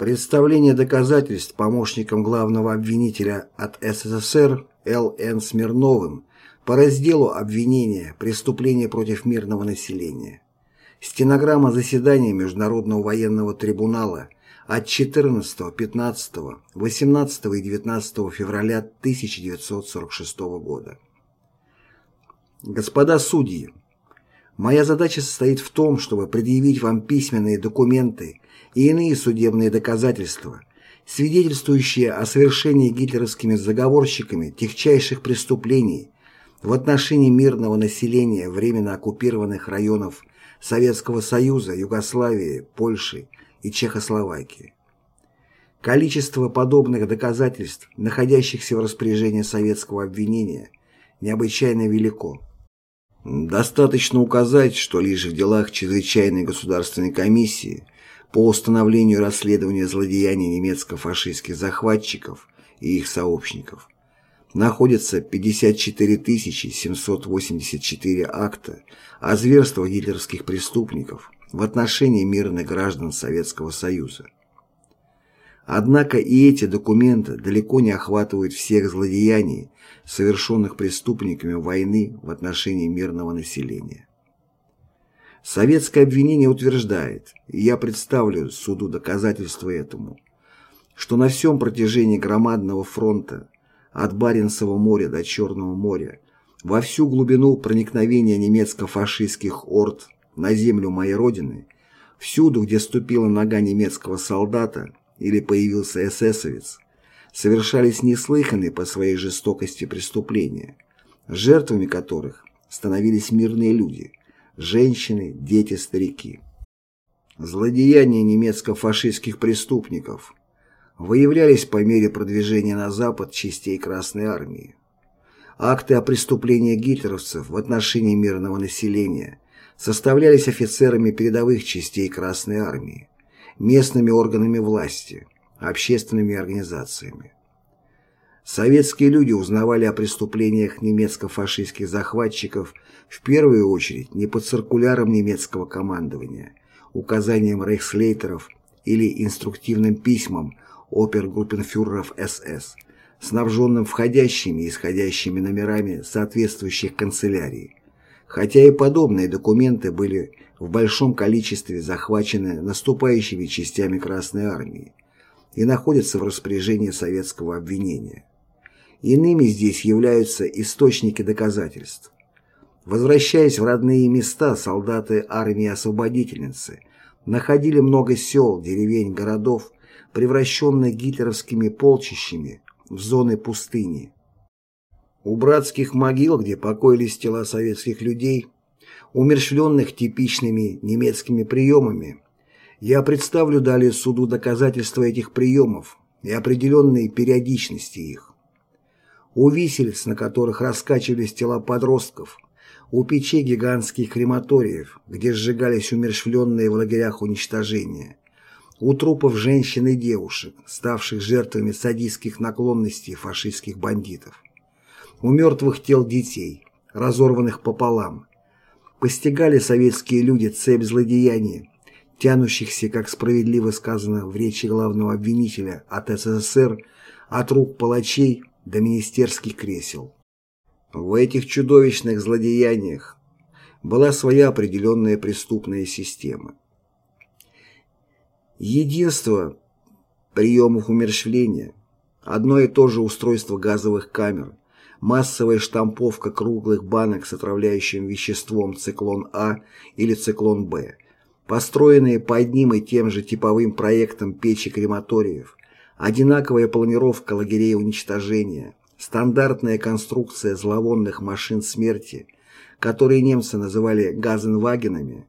Представление доказательств помощником главного обвинителя от СССР Л.Н. Смирновым по разделу обвинения «Преступления против мирного населения». Стенограмма заседания Международного военного трибунала от 14, 15, 18 и 19 февраля 1946 года. Господа судьи, моя задача состоит в том, чтобы предъявить вам письменные документы и иные судебные доказательства, свидетельствующие о совершении гитлеровскими заговорщиками тягчайших преступлений в отношении мирного населения временно оккупированных районов Советского Союза, Югославии, Польши и Чехословакии. Количество подобных доказательств, находящихся в распоряжении советского обвинения, необычайно велико. Достаточно указать, что лишь в делах Чрезвычайной государственной комиссии по установлению и расследованию злодеяний немецко-фашистских захватчиков и их сообщников находится 54 784 акта о зверствах гитлеровских преступников в отношении мирных граждан Советского Союза. Однако и эти документы далеко не охватывают всех злодеяний, совершенных преступниками войны в отношении мирного населения. Советское обвинение утверждает, и я представлю суду доказательства этому, что на всем протяжении громадного фронта от Баренцева моря до Черного моря во всю глубину проникновения немецко-фашистских орд на землю моей родины, всюду, где ступила нога немецкого солдата или появился эсэсовец, совершались неслыханные по своей жестокости преступления, жертвами которых становились мирные люди – женщины, дети, старики. Злодеяния немецко-фашистских преступников выявлялись по мере продвижения на запад частей Красной Армии. Акты о преступлениях гитлеровцев в отношении мирного населения составлялись офицерами передовых частей Красной Армии, местными органами власти, общественными организациями. Советские люди узнавали о преступлениях немецко-фашистских захватчиков в первую очередь не по циркулярам немецкого командования, указаниям рейхслейтеров или инструктивным письмам опергруппенфюреров СС, снабженным входящими и исходящими номерами соответствующих канцелярий, хотя и подобные документы были в большом количестве захвачены наступающими частями Красной Армии и находятся в распоряжении советского обвинения. Иными здесь являются источники доказательств. Возвращаясь в родные места, солдаты армии освободительницы находили много сел, деревень, городов, превращенных гитлеровскими полчищами в зоны пустыни. У братских могил, где покоились тела советских людей, умерщвленных типичными немецкими приемами, я представлю далее суду доказательства этих приемов и определенной периодичности их у виселиц, на которых раскачивались тела подростков, у печей гигантских крематориев, где сжигались умершвленные в лагерях уничтожения, у трупов женщин и девушек, ставших жертвами садистских наклонностей фашистских бандитов, у мертвых тел детей, разорванных пополам, постигали советские люди цепь злодеяний, тянущихся, как справедливо сказано в речи главного обвинителя от СССР, от рук палачей до министерских кресел. В этих чудовищных злодеяниях была своя определенная преступная система. Единство приемов умерщвления, одно и то же устройство газовых камер, массовая штамповка круглых банок с отравляющим веществом циклон А или циклон Б, построенные по одним и тем же типовым проектам печи крематориев, Одинаковая планировка лагерей уничтожения, стандартная конструкция зловонных машин смерти, которые немцы называли газенвагенами,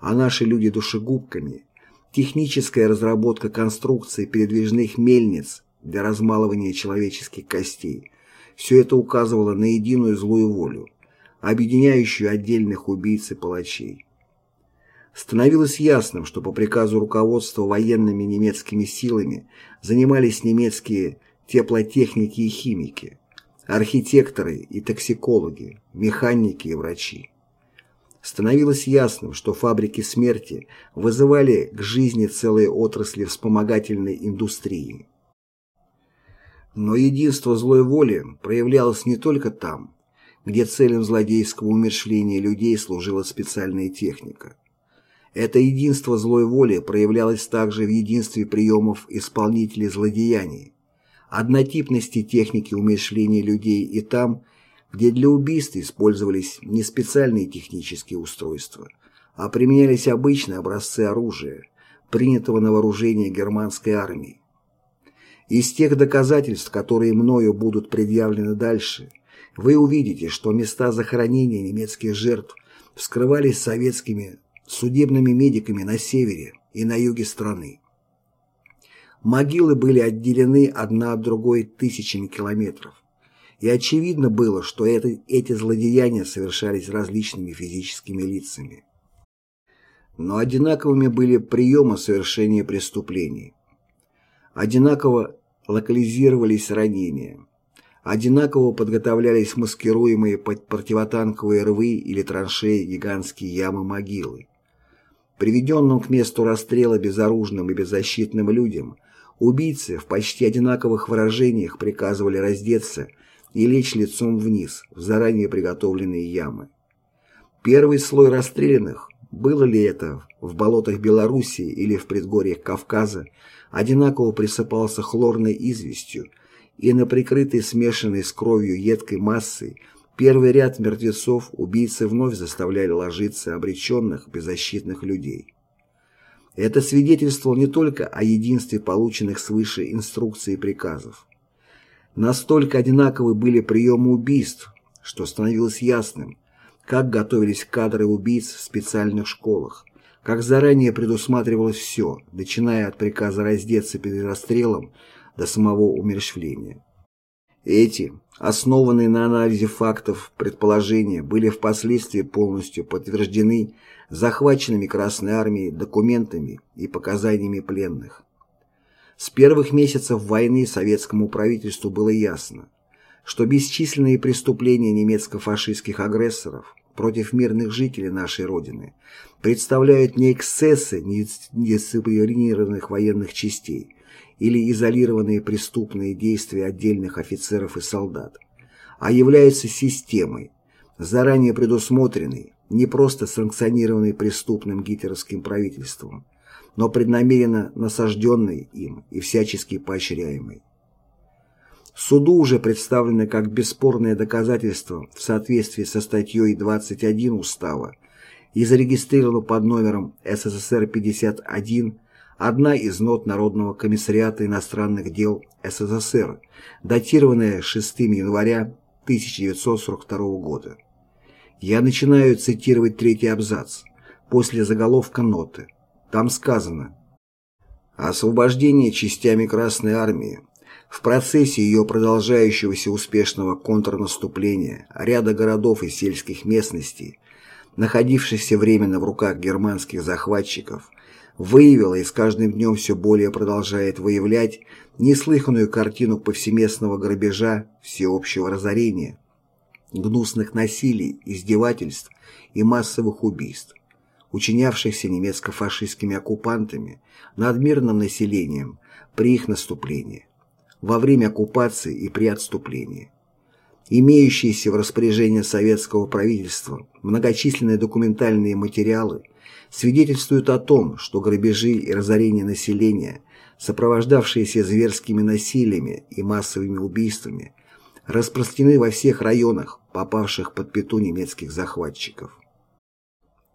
а наши люди душегубками, техническая разработка конструкции передвижных мельниц для размалывания человеческих костей – все это указывало на единую злую волю, объединяющую отдельных убийц и палачей. Становилось ясным, что по приказу руководства военными немецкими силами занимались немецкие теплотехники и химики, архитекторы и токсикологи, механики и врачи. становилось ясным, что фабрики смерти вызывали к жизни целые отрасли вспомогательной индустрии. Но единство злой воли проявлялось не только там, где целям злодейского умершления людей служила специальная техника. Это единство злой воли проявлялось также в единстве приемов исполнителей злодеяний, однотипности техники умершления людей и там, где для убийств использовались не специальные технические устройства, а применялись обычные образцы оружия, принятого на вооружение германской армии. Из тех доказательств, которые мною будут предъявлены дальше, вы увидите, что места захоронения немецких жертв вскрывались советскими судебными медиками на севере и на юге страны. Могилы были отделены одна от другой тысячами километров. И очевидно было, что это, эти злодеяния совершались различными физическими лицами. Но одинаковыми были приемы совершения преступлений. Одинаково локализировались ранения. Одинаково подготовлялись маскируемые под противотанковые рвы или траншеи гигантские ямы-могилы. Приведенным к месту расстрела безоружным и беззащитным людям убийцы в почти одинаковых выражениях приказывали раздеться и лечь лицом вниз в заранее приготовленные ямы. Первый слой расстрелянных, было ли это в болотах Белоруссии или в предгорьях Кавказа, одинаково присыпался хлорной известью, и на прикрытой смешанной с кровью едкой массой первый ряд мертвецов убийцы вновь заставляли ложиться обреченных беззащитных людей. Это свидетельствовало не только о единстве полученных свыше инструкций и приказов, Настолько одинаковы были приемы убийств, что становилось ясным, как готовились кадры убийц в специальных школах, как заранее предусматривалось все, начиная от приказа раздеться перед расстрелом до самого умерщвления. Эти, основанные на анализе фактов, предположения были впоследствии полностью подтверждены захваченными Красной Армией документами и показаниями пленных. С первых месяцев войны советскому правительству было ясно, что бесчисленные преступления немецко-фашистских агрессоров против мирных жителей нашей Родины представляют не эксцессы недисциплинированных военных частей или изолированные преступные действия отдельных офицеров и солдат, а являются системой, заранее предусмотренной, не просто санкционированной преступным гитлеровским правительством, но преднамеренно насажденный им и всячески поощряемый. Суду уже представлены как бесспорное доказательство в соответствии со статьей 21 Устава и зарегистрировано под номером СССР-51 одна из нот Народного комиссариата иностранных дел СССР, датированная 6 января 1942 года. Я начинаю цитировать третий абзац после заголовка ноты – там сказано «Освобождение частями Красной Армии в процессе ее продолжающегося успешного контрнаступления ряда городов и сельских местностей, находившихся временно в руках германских захватчиков, выявила и с каждым днем все более продолжает выявлять неслыханную картину повсеместного грабежа, всеобщего разорения, гнусных насилий, издевательств и массовых убийств учинявшихся немецко-фашистскими оккупантами над мирным населением при их наступлении, во время оккупации и при отступлении. Имеющиеся в распоряжении советского правительства многочисленные документальные материалы свидетельствуют о том, что грабежи и разорение населения, сопровождавшиеся зверскими насилиями и массовыми убийствами, распространены во всех районах, попавших под пету немецких захватчиков.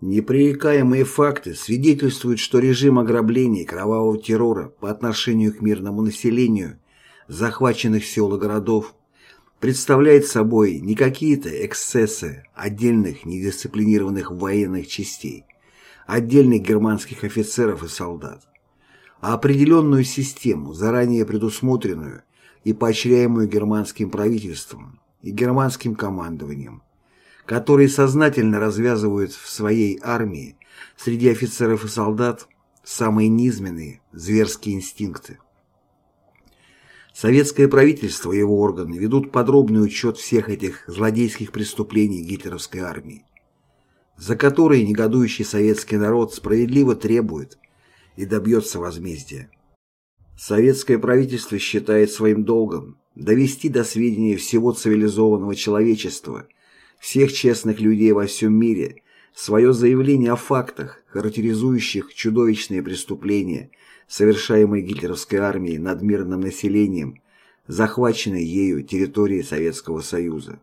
Непререкаемые факты свидетельствуют, что режим ограбления и кровавого террора по отношению к мирному населению захваченных сел и городов представляет собой не какие-то эксцессы отдельных недисциплинированных военных частей, отдельных германских офицеров и солдат, а определенную систему, заранее предусмотренную и поощряемую германским правительством и германским командованием, которые сознательно развязывают в своей армии среди офицеров и солдат самые низменные зверские инстинкты. Советское правительство и его органы ведут подробный учет всех этих злодейских преступлений гитлеровской армии. За которые негодующий советский народ справедливо требует и добьется возмездия. Советское правительство считает своим долгом довести до сведения всего цивилизованного человечества, всех честных людей во всем мире, свое заявление о фактах, характеризующих чудовищные преступления, совершаемые гитлеровской армией над мирным населением, захваченной ею территории Советского Союза.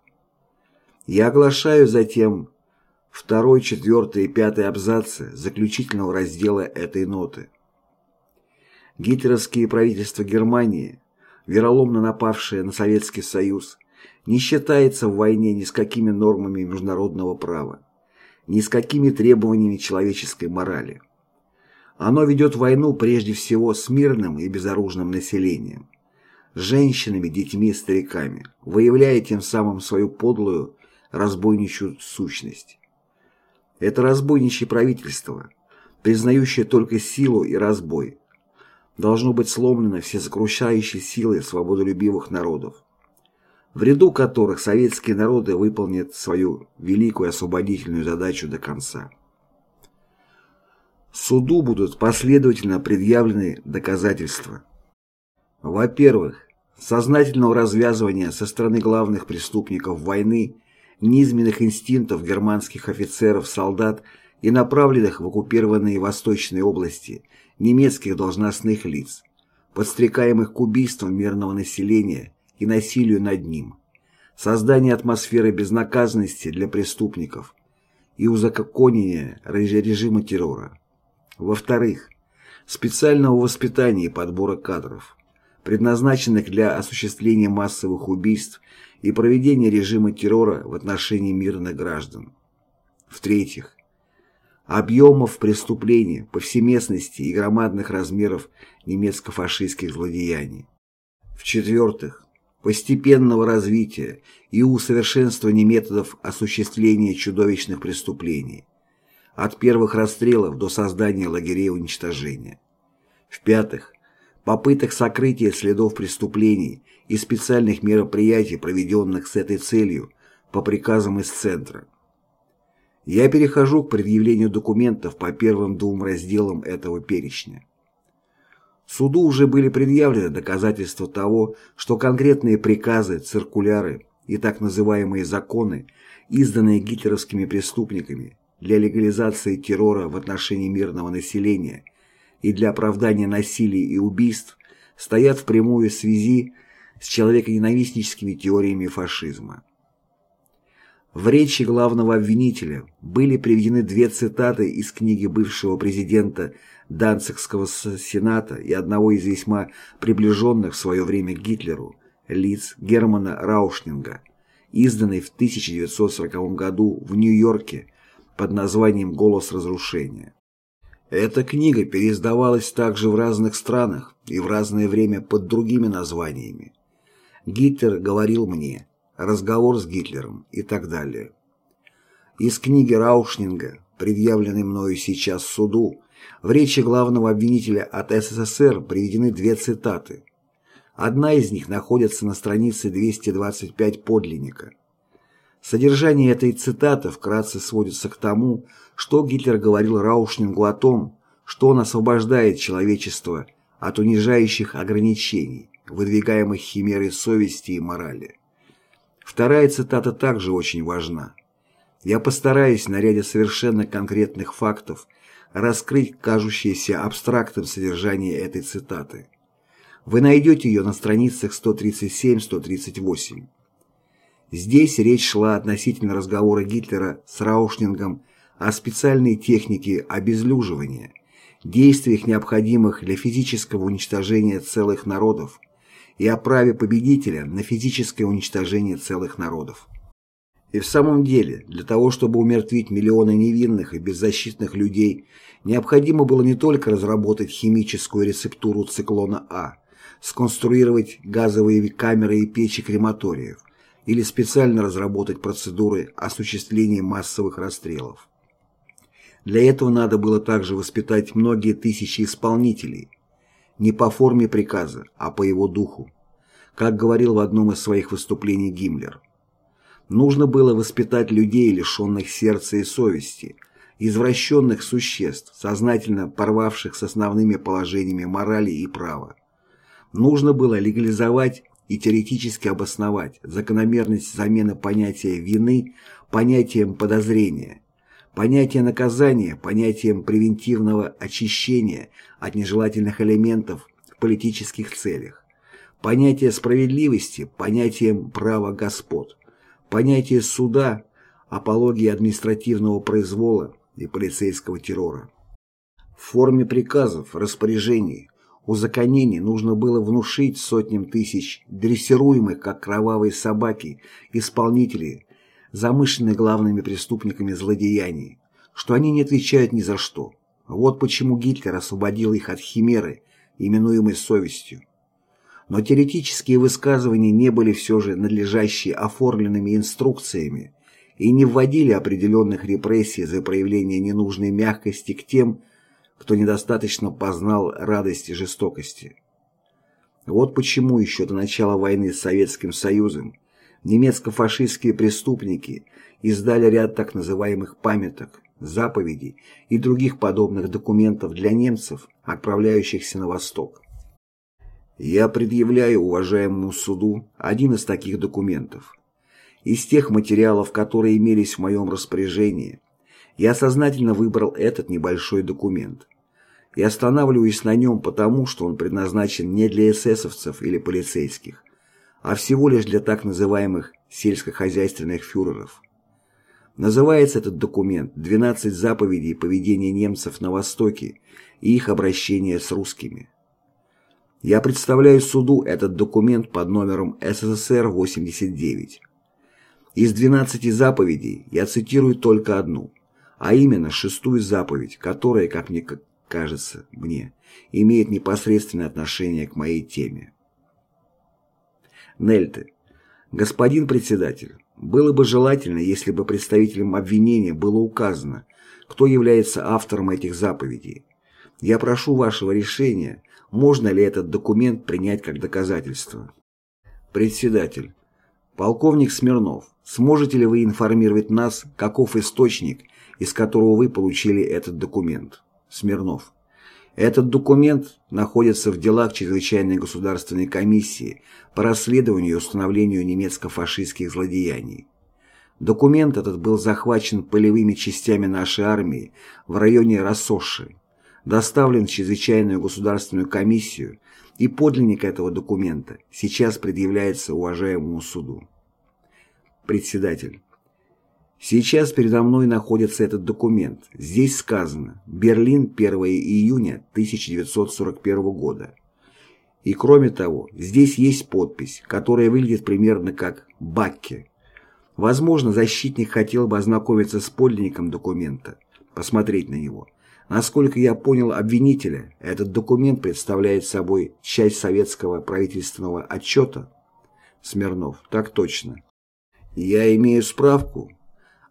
Я оглашаю затем второй, четвертый и пятый абзацы заключительного раздела этой ноты. Гитлеровские правительства Германии, вероломно напавшие на Советский Союз, не считается в войне ни с какими нормами международного права, ни с какими требованиями человеческой морали. Оно ведет войну прежде всего с мирным и безоружным населением, женщинами, детьми, стариками, выявляя тем самым свою подлую разбойничью сущность. Это разбойничье правительство, признающее только силу и разбой, должно быть сломлено всесокрушающей силой свободолюбивых народов, в ряду которых советские народы выполнят свою великую освободительную задачу до конца. Суду будут последовательно предъявлены доказательства. Во-первых, сознательного развязывания со стороны главных преступников войны низменных инстинктов германских офицеров-солдат и направленных в оккупированные восточные области немецких должностных лиц, подстрекаемых к убийствам мирного населения и насилию над ним, создание атмосферы безнаказанности для преступников и узаконения режима террора. Во-вторых, специального воспитания и подбора кадров, предназначенных для осуществления массовых убийств и проведения режима террора в отношении мирных граждан. В-третьих, объемов преступлений, повсеместности и громадных размеров немецко-фашистских злодеяний. В-четвертых, постепенного развития и усовершенствования методов осуществления чудовищных преступлений, от первых расстрелов до создания лагерей уничтожения. В-пятых, попыток сокрытия следов преступлений и специальных мероприятий, проведенных с этой целью по приказам из Центра. Я перехожу к предъявлению документов по первым двум разделам этого перечня. Суду уже были предъявлены доказательства того, что конкретные приказы, циркуляры и так называемые законы, изданные гитлеровскими преступниками для легализации террора в отношении мирного населения и для оправдания насилия и убийств, стоят в прямой связи с человеконенавистническими теориями фашизма. В речи главного обвинителя были приведены две цитаты из книги бывшего президента Данцигского сената и одного из весьма приближенных в свое время к Гитлеру лиц Германа Раушнинга, изданной в 1940 году в Нью-Йорке под названием «Голос разрушения». Эта книга переиздавалась также в разных странах и в разное время под другими названиями. Гитлер говорил мне, разговор с Гитлером и так далее. Из книги Раушнинга, предъявленной мною сейчас суду, в речи главного обвинителя от СССР приведены две цитаты. Одна из них находится на странице 225 подлинника. Содержание этой цитаты вкратце сводится к тому, что Гитлер говорил Раушнингу о том, что он освобождает человечество от унижающих ограничений, выдвигаемых химерой совести и морали. Вторая цитата также очень важна. Я постараюсь на ряде совершенно конкретных фактов раскрыть кажущееся абстрактным содержание этой цитаты. Вы найдете ее на страницах 137-138. Здесь речь шла относительно разговора Гитлера с Раушнингом о специальной технике обезлюживания, действиях, необходимых для физического уничтожения целых народов, и о праве победителя на физическое уничтожение целых народов. И в самом деле, для того, чтобы умертвить миллионы невинных и беззащитных людей, необходимо было не только разработать химическую рецептуру циклона А, сконструировать газовые камеры и печи крематориев, или специально разработать процедуры осуществления массовых расстрелов. Для этого надо было также воспитать многие тысячи исполнителей – не по форме приказа, а по его духу, как говорил в одном из своих выступлений Гиммлер. Нужно было воспитать людей, лишенных сердца и совести, извращенных существ, сознательно порвавших с основными положениями морали и права. Нужно было легализовать и теоретически обосновать закономерность замены понятия вины понятием подозрения, понятия наказания понятием превентивного очищения от нежелательных элементов в политических целях, понятие справедливости понятием права господ, понятие суда апологии административного произвола и полицейского террора. В форме приказов, распоряжений, узаконений нужно было внушить сотням тысяч дрессируемых, как кровавые собаки, исполнителей, замышленных главными преступниками злодеяний, что они не отвечают ни за что. Вот почему Гитлер освободил их от химеры, именуемой совестью. Но теоретические высказывания не были все же надлежащие оформленными инструкциями и не вводили определенных репрессий за проявление ненужной мягкости к тем, кто недостаточно познал радости жестокости. Вот почему еще до начала войны с Советским Союзом немецко-фашистские преступники издали ряд так называемых памяток, заповедей и других подобных документов для немцев, отправляющихся на восток. Я предъявляю уважаемому суду один из таких документов. Из тех материалов, которые имелись в моем распоряжении, я сознательно выбрал этот небольшой документ. И останавливаюсь на нем потому, что он предназначен не для эсэсовцев или полицейских, а всего лишь для так называемых сельскохозяйственных фюреров. Называется этот документ «12 заповедей поведения немцев на Востоке и их обращение с русскими». Я представляю суду этот документ под номером СССР-89. Из 12 заповедей я цитирую только одну, а именно шестую заповедь, которая, как мне кажется, мне, имеет непосредственное отношение к моей теме. Нельте. Господин председатель, было бы желательно, если бы представителям обвинения было указано, кто является автором этих заповедей. Я прошу вашего решения, можно ли этот документ принять как доказательство. Председатель. Полковник Смирнов, сможете ли вы информировать нас, каков источник, из которого вы получили этот документ? Смирнов. Этот документ находится в делах Чрезвычайной государственной комиссии по расследованию и установлению немецко-фашистских злодеяний. Документ этот был захвачен полевыми частями нашей армии в районе Рассоши доставлен в чрезвычайную государственную комиссию, и подлинник этого документа сейчас предъявляется уважаемому суду. Председатель. Сейчас передо мной находится этот документ. Здесь сказано «Берлин, 1 июня 1941 года». И кроме того, здесь есть подпись, которая выглядит примерно как «Бакке». Возможно, защитник хотел бы ознакомиться с подлинником документа, посмотреть на него – Насколько я понял обвинителя, этот документ представляет собой часть советского правительственного отчета. Смирнов. Так точно. Я имею справку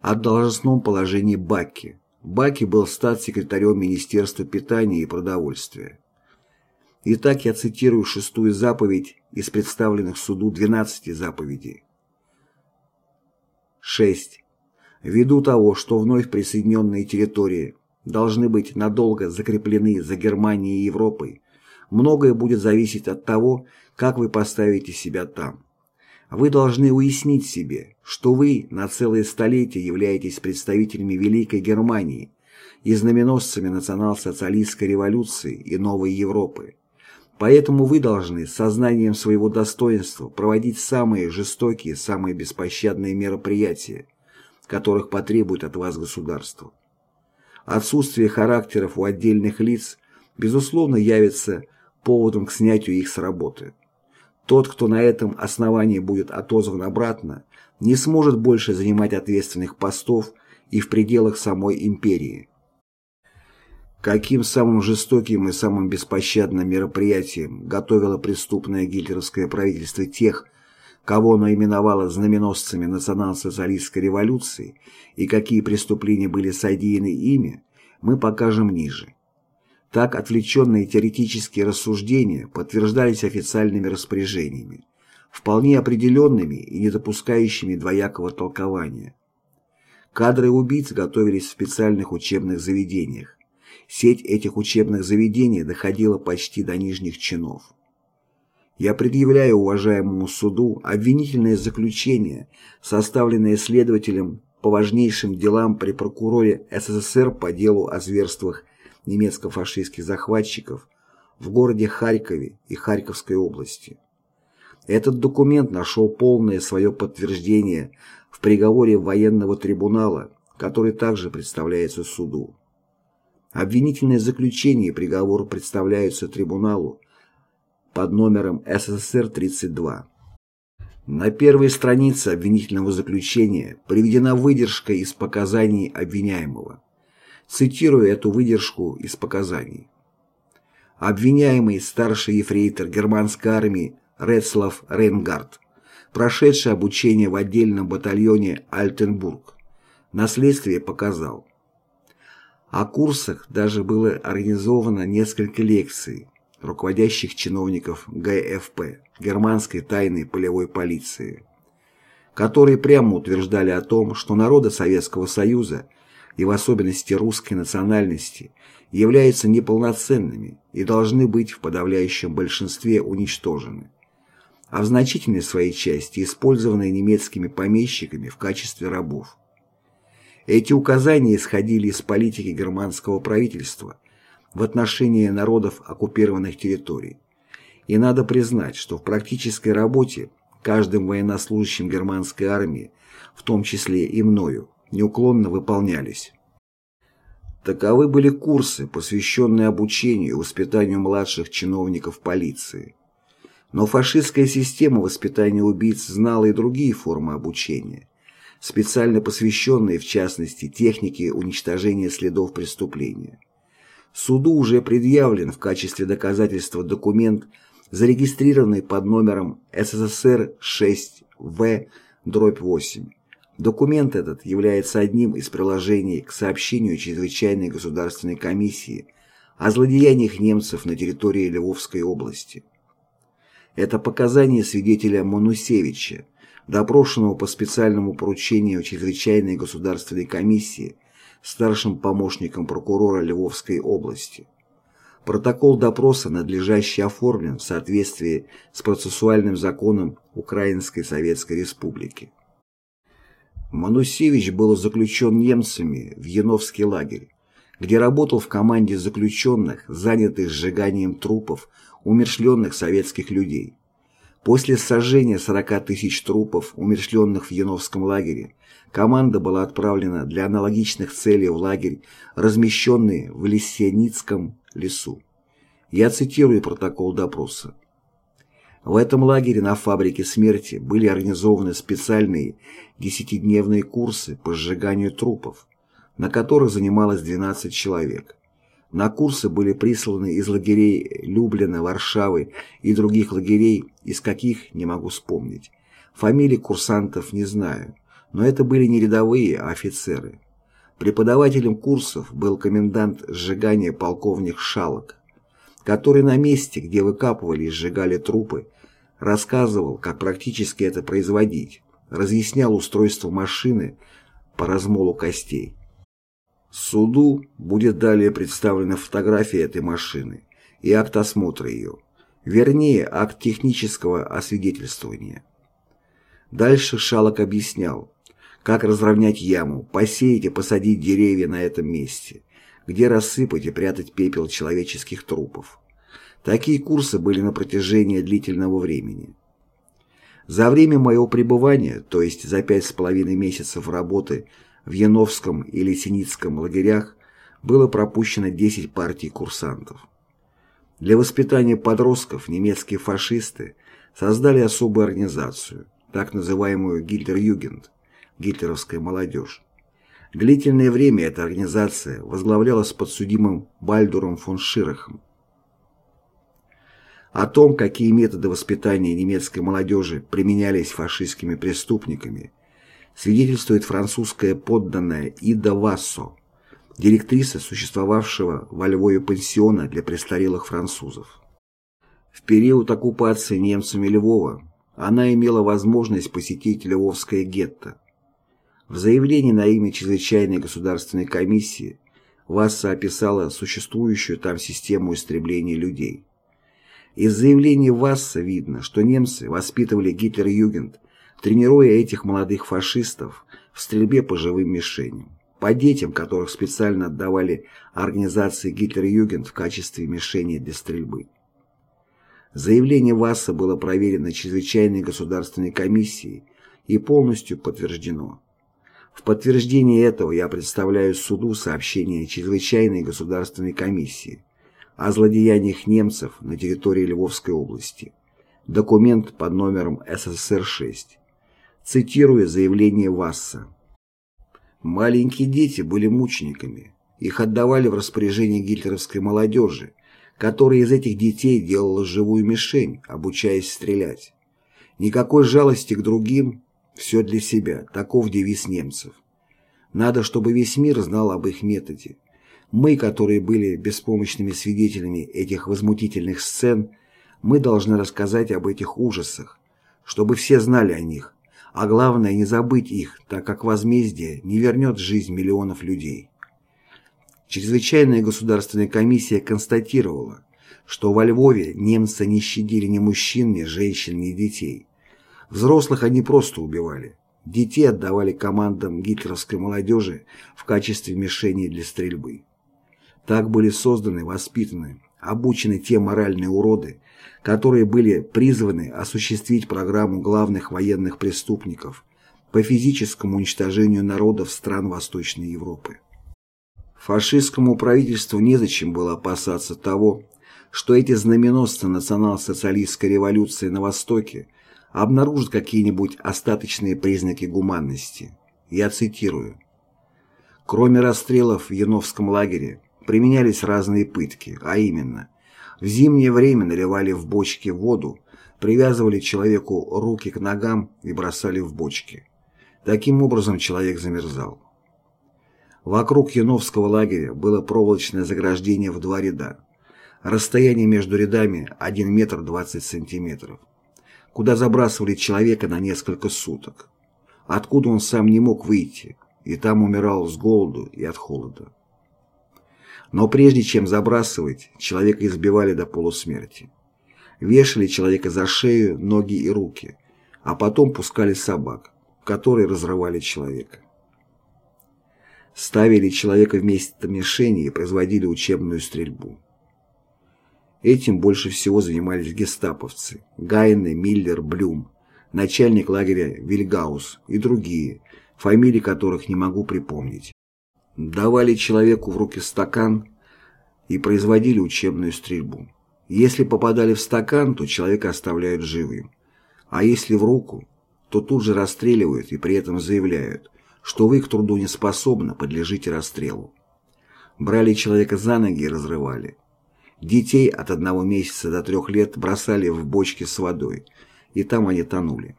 о должностном положении Баки. Баки был статс-секретарем Министерства питания и продовольствия. Итак, я цитирую шестую заповедь из представленных суду 12 заповедей. 6. Ввиду того, что вновь присоединенные территории должны быть надолго закреплены за Германией и Европой, многое будет зависеть от того, как вы поставите себя там. Вы должны уяснить себе, что вы на целое столетие являетесь представителями Великой Германии и знаменосцами национал-социалистской революции и новой Европы. Поэтому вы должны с сознанием своего достоинства проводить самые жестокие, самые беспощадные мероприятия, которых потребует от вас государство. Отсутствие характеров у отдельных лиц, безусловно, явится поводом к снятию их с работы. Тот, кто на этом основании будет отозван обратно, не сможет больше занимать ответственных постов и в пределах самой империи. Каким самым жестоким и самым беспощадным мероприятием готовило преступное гитлеровское правительство тех, кого оно именовало знаменосцами национал-социалистской революции и какие преступления были содеяны ими, мы покажем ниже. Так отвлеченные теоретические рассуждения подтверждались официальными распоряжениями, вполне определенными и не допускающими двоякого толкования. Кадры убийц готовились в специальных учебных заведениях. Сеть этих учебных заведений доходила почти до нижних чинов. Я предъявляю уважаемому суду обвинительное заключение, составленное следователем по важнейшим делам при прокуроре СССР по делу о зверствах немецко-фашистских захватчиков в городе Харькове и Харьковской области. Этот документ нашел полное свое подтверждение в приговоре военного трибунала, который также представляется суду. Обвинительное заключение и приговор представляются трибуналу под номером СССР-32. На первой странице обвинительного заключения приведена выдержка из показаний обвиняемого. Цитирую эту выдержку из показаний. Обвиняемый старший ефрейтор германской армии Рецлав Рейнгард, прошедший обучение в отдельном батальоне Альтенбург, на следствие показал. О курсах даже было организовано несколько лекций руководящих чиновников ГФП, германской тайной полевой полиции, которые прямо утверждали о том, что народы Советского Союза – и в особенности русской национальности, являются неполноценными и должны быть в подавляющем большинстве уничтожены, а в значительной своей части использованы немецкими помещиками в качестве рабов. Эти указания исходили из политики германского правительства в отношении народов оккупированных территорий. И надо признать, что в практической работе каждым военнослужащим германской армии, в том числе и мною, неуклонно выполнялись. Таковы были курсы, посвященные обучению и воспитанию младших чиновников полиции. Но фашистская система воспитания убийц знала и другие формы обучения, специально посвященные, в частности, технике уничтожения следов преступления. Суду уже предъявлен в качестве доказательства документ, зарегистрированный под номером СССР 6В-8 Документ этот является одним из приложений к сообщению Чрезвычайной государственной комиссии о злодеяниях немцев на территории Львовской области. Это показания свидетеля Манусевича, допрошенного по специальному поручению Чрезвычайной государственной комиссии старшим помощником прокурора Львовской области. Протокол допроса надлежащий оформлен в соответствии с процессуальным законом Украинской Советской Республики. Манусевич был заключен немцами в Яновский лагерь, где работал в команде заключенных, занятых сжиганием трупов умершленных советских людей. После сожжения 40 тысяч трупов, умершленных в Яновском лагере, команда была отправлена для аналогичных целей в лагерь, размещенный в Лисеницком лесу. Я цитирую протокол допроса. В этом лагере на фабрике смерти были организованы специальные десятидневные курсы по сжиганию трупов, на которых занималось 12 человек. На курсы были присланы из лагерей Люблина, Варшавы и других лагерей, из каких не могу вспомнить. Фамилии курсантов не знаю, но это были не рядовые, а офицеры. Преподавателем курсов был комендант сжигания полковник Шалок который на месте, где выкапывали и сжигали трупы, рассказывал, как практически это производить, разъяснял устройство машины по размолу костей. Суду будет далее представлена фотография этой машины и акт осмотра ее, вернее, акт технического освидетельствования. Дальше Шалок объяснял, как разровнять яму, посеять и посадить деревья на этом месте, где рассыпать и прятать пепел человеческих трупов. Такие курсы были на протяжении длительного времени. За время моего пребывания, то есть за пять с половиной месяцев работы в Яновском и Лесеницком лагерях, было пропущено 10 партий курсантов. Для воспитания подростков немецкие фашисты создали особую организацию, так называемую Гитлер-Югент, гитлеровская молодежь. Длительное время эта организация возглавлялась подсудимым Бальдуром фон Ширахом. О том, какие методы воспитания немецкой молодежи применялись фашистскими преступниками, свидетельствует французская подданная Ида Вассо, директриса существовавшего во Львове пансиона для престарелых французов. В период оккупации немцами Львова она имела возможность посетить Львовское гетто. В заявлении на имя Чрезвычайной государственной комиссии Васса описала существующую там систему истребления людей. Из заявления Васса видно, что немцы воспитывали Гитлер-Югент, тренируя этих молодых фашистов в стрельбе по живым мишеням, по детям, которых специально отдавали организации Гитлер-Югент в качестве мишени для стрельбы. Заявление Васса было проверено чрезвычайной государственной комиссией и полностью подтверждено. В подтверждение этого я представляю суду сообщение чрезвычайной государственной комиссии о злодеяниях немцев на территории Львовской области. Документ под номером СССР-6. Цитирую заявление Васса. Маленькие дети были мучениками. Их отдавали в распоряжение гитлеровской молодежи, которая из этих детей делала живую мишень, обучаясь стрелять. Никакой жалости к другим, все для себя, таков девиз немцев. Надо, чтобы весь мир знал об их методе. Мы, которые были беспомощными свидетелями этих возмутительных сцен, мы должны рассказать об этих ужасах, чтобы все знали о них, а главное не забыть их, так как возмездие не вернет жизнь миллионов людей. Чрезвычайная государственная комиссия констатировала, что во Львове немцы не щадили ни мужчин, ни женщин, ни детей. Взрослых они просто убивали. Детей отдавали командам гитлеровской молодежи в качестве мишеней для стрельбы. Так были созданы, воспитаны, обучены те моральные уроды, которые были призваны осуществить программу главных военных преступников по физическому уничтожению народов стран Восточной Европы. Фашистскому правительству незачем было опасаться того, что эти знаменосцы национал-социалистской революции на Востоке обнаружат какие-нибудь остаточные признаки гуманности. Я цитирую. Кроме расстрелов в Яновском лагере применялись разные пытки, а именно, в зимнее время наливали в бочки воду, привязывали человеку руки к ногам и бросали в бочки. Таким образом человек замерзал. Вокруг Яновского лагеря было проволочное заграждение в два ряда. Расстояние между рядами 1 метр 20 сантиметров, куда забрасывали человека на несколько суток, откуда он сам не мог выйти, и там умирал с голоду и от холода. Но прежде чем забрасывать, человека избивали до полусмерти. Вешали человека за шею, ноги и руки, а потом пускали собак, которые разрывали человека ставили человека вместо мишени и производили учебную стрельбу. Этим больше всего занимались гестаповцы Гайне, Миллер, Блюм, начальник лагеря Вильгаус и другие, фамилии которых не могу припомнить. Давали человеку в руки стакан и производили учебную стрельбу. Если попадали в стакан, то человека оставляют живым, а если в руку, то тут же расстреливают и при этом заявляют – что вы к труду не способны, подлежите расстрелу. Брали человека за ноги и разрывали. Детей от одного месяца до трех лет бросали в бочки с водой, и там они тонули.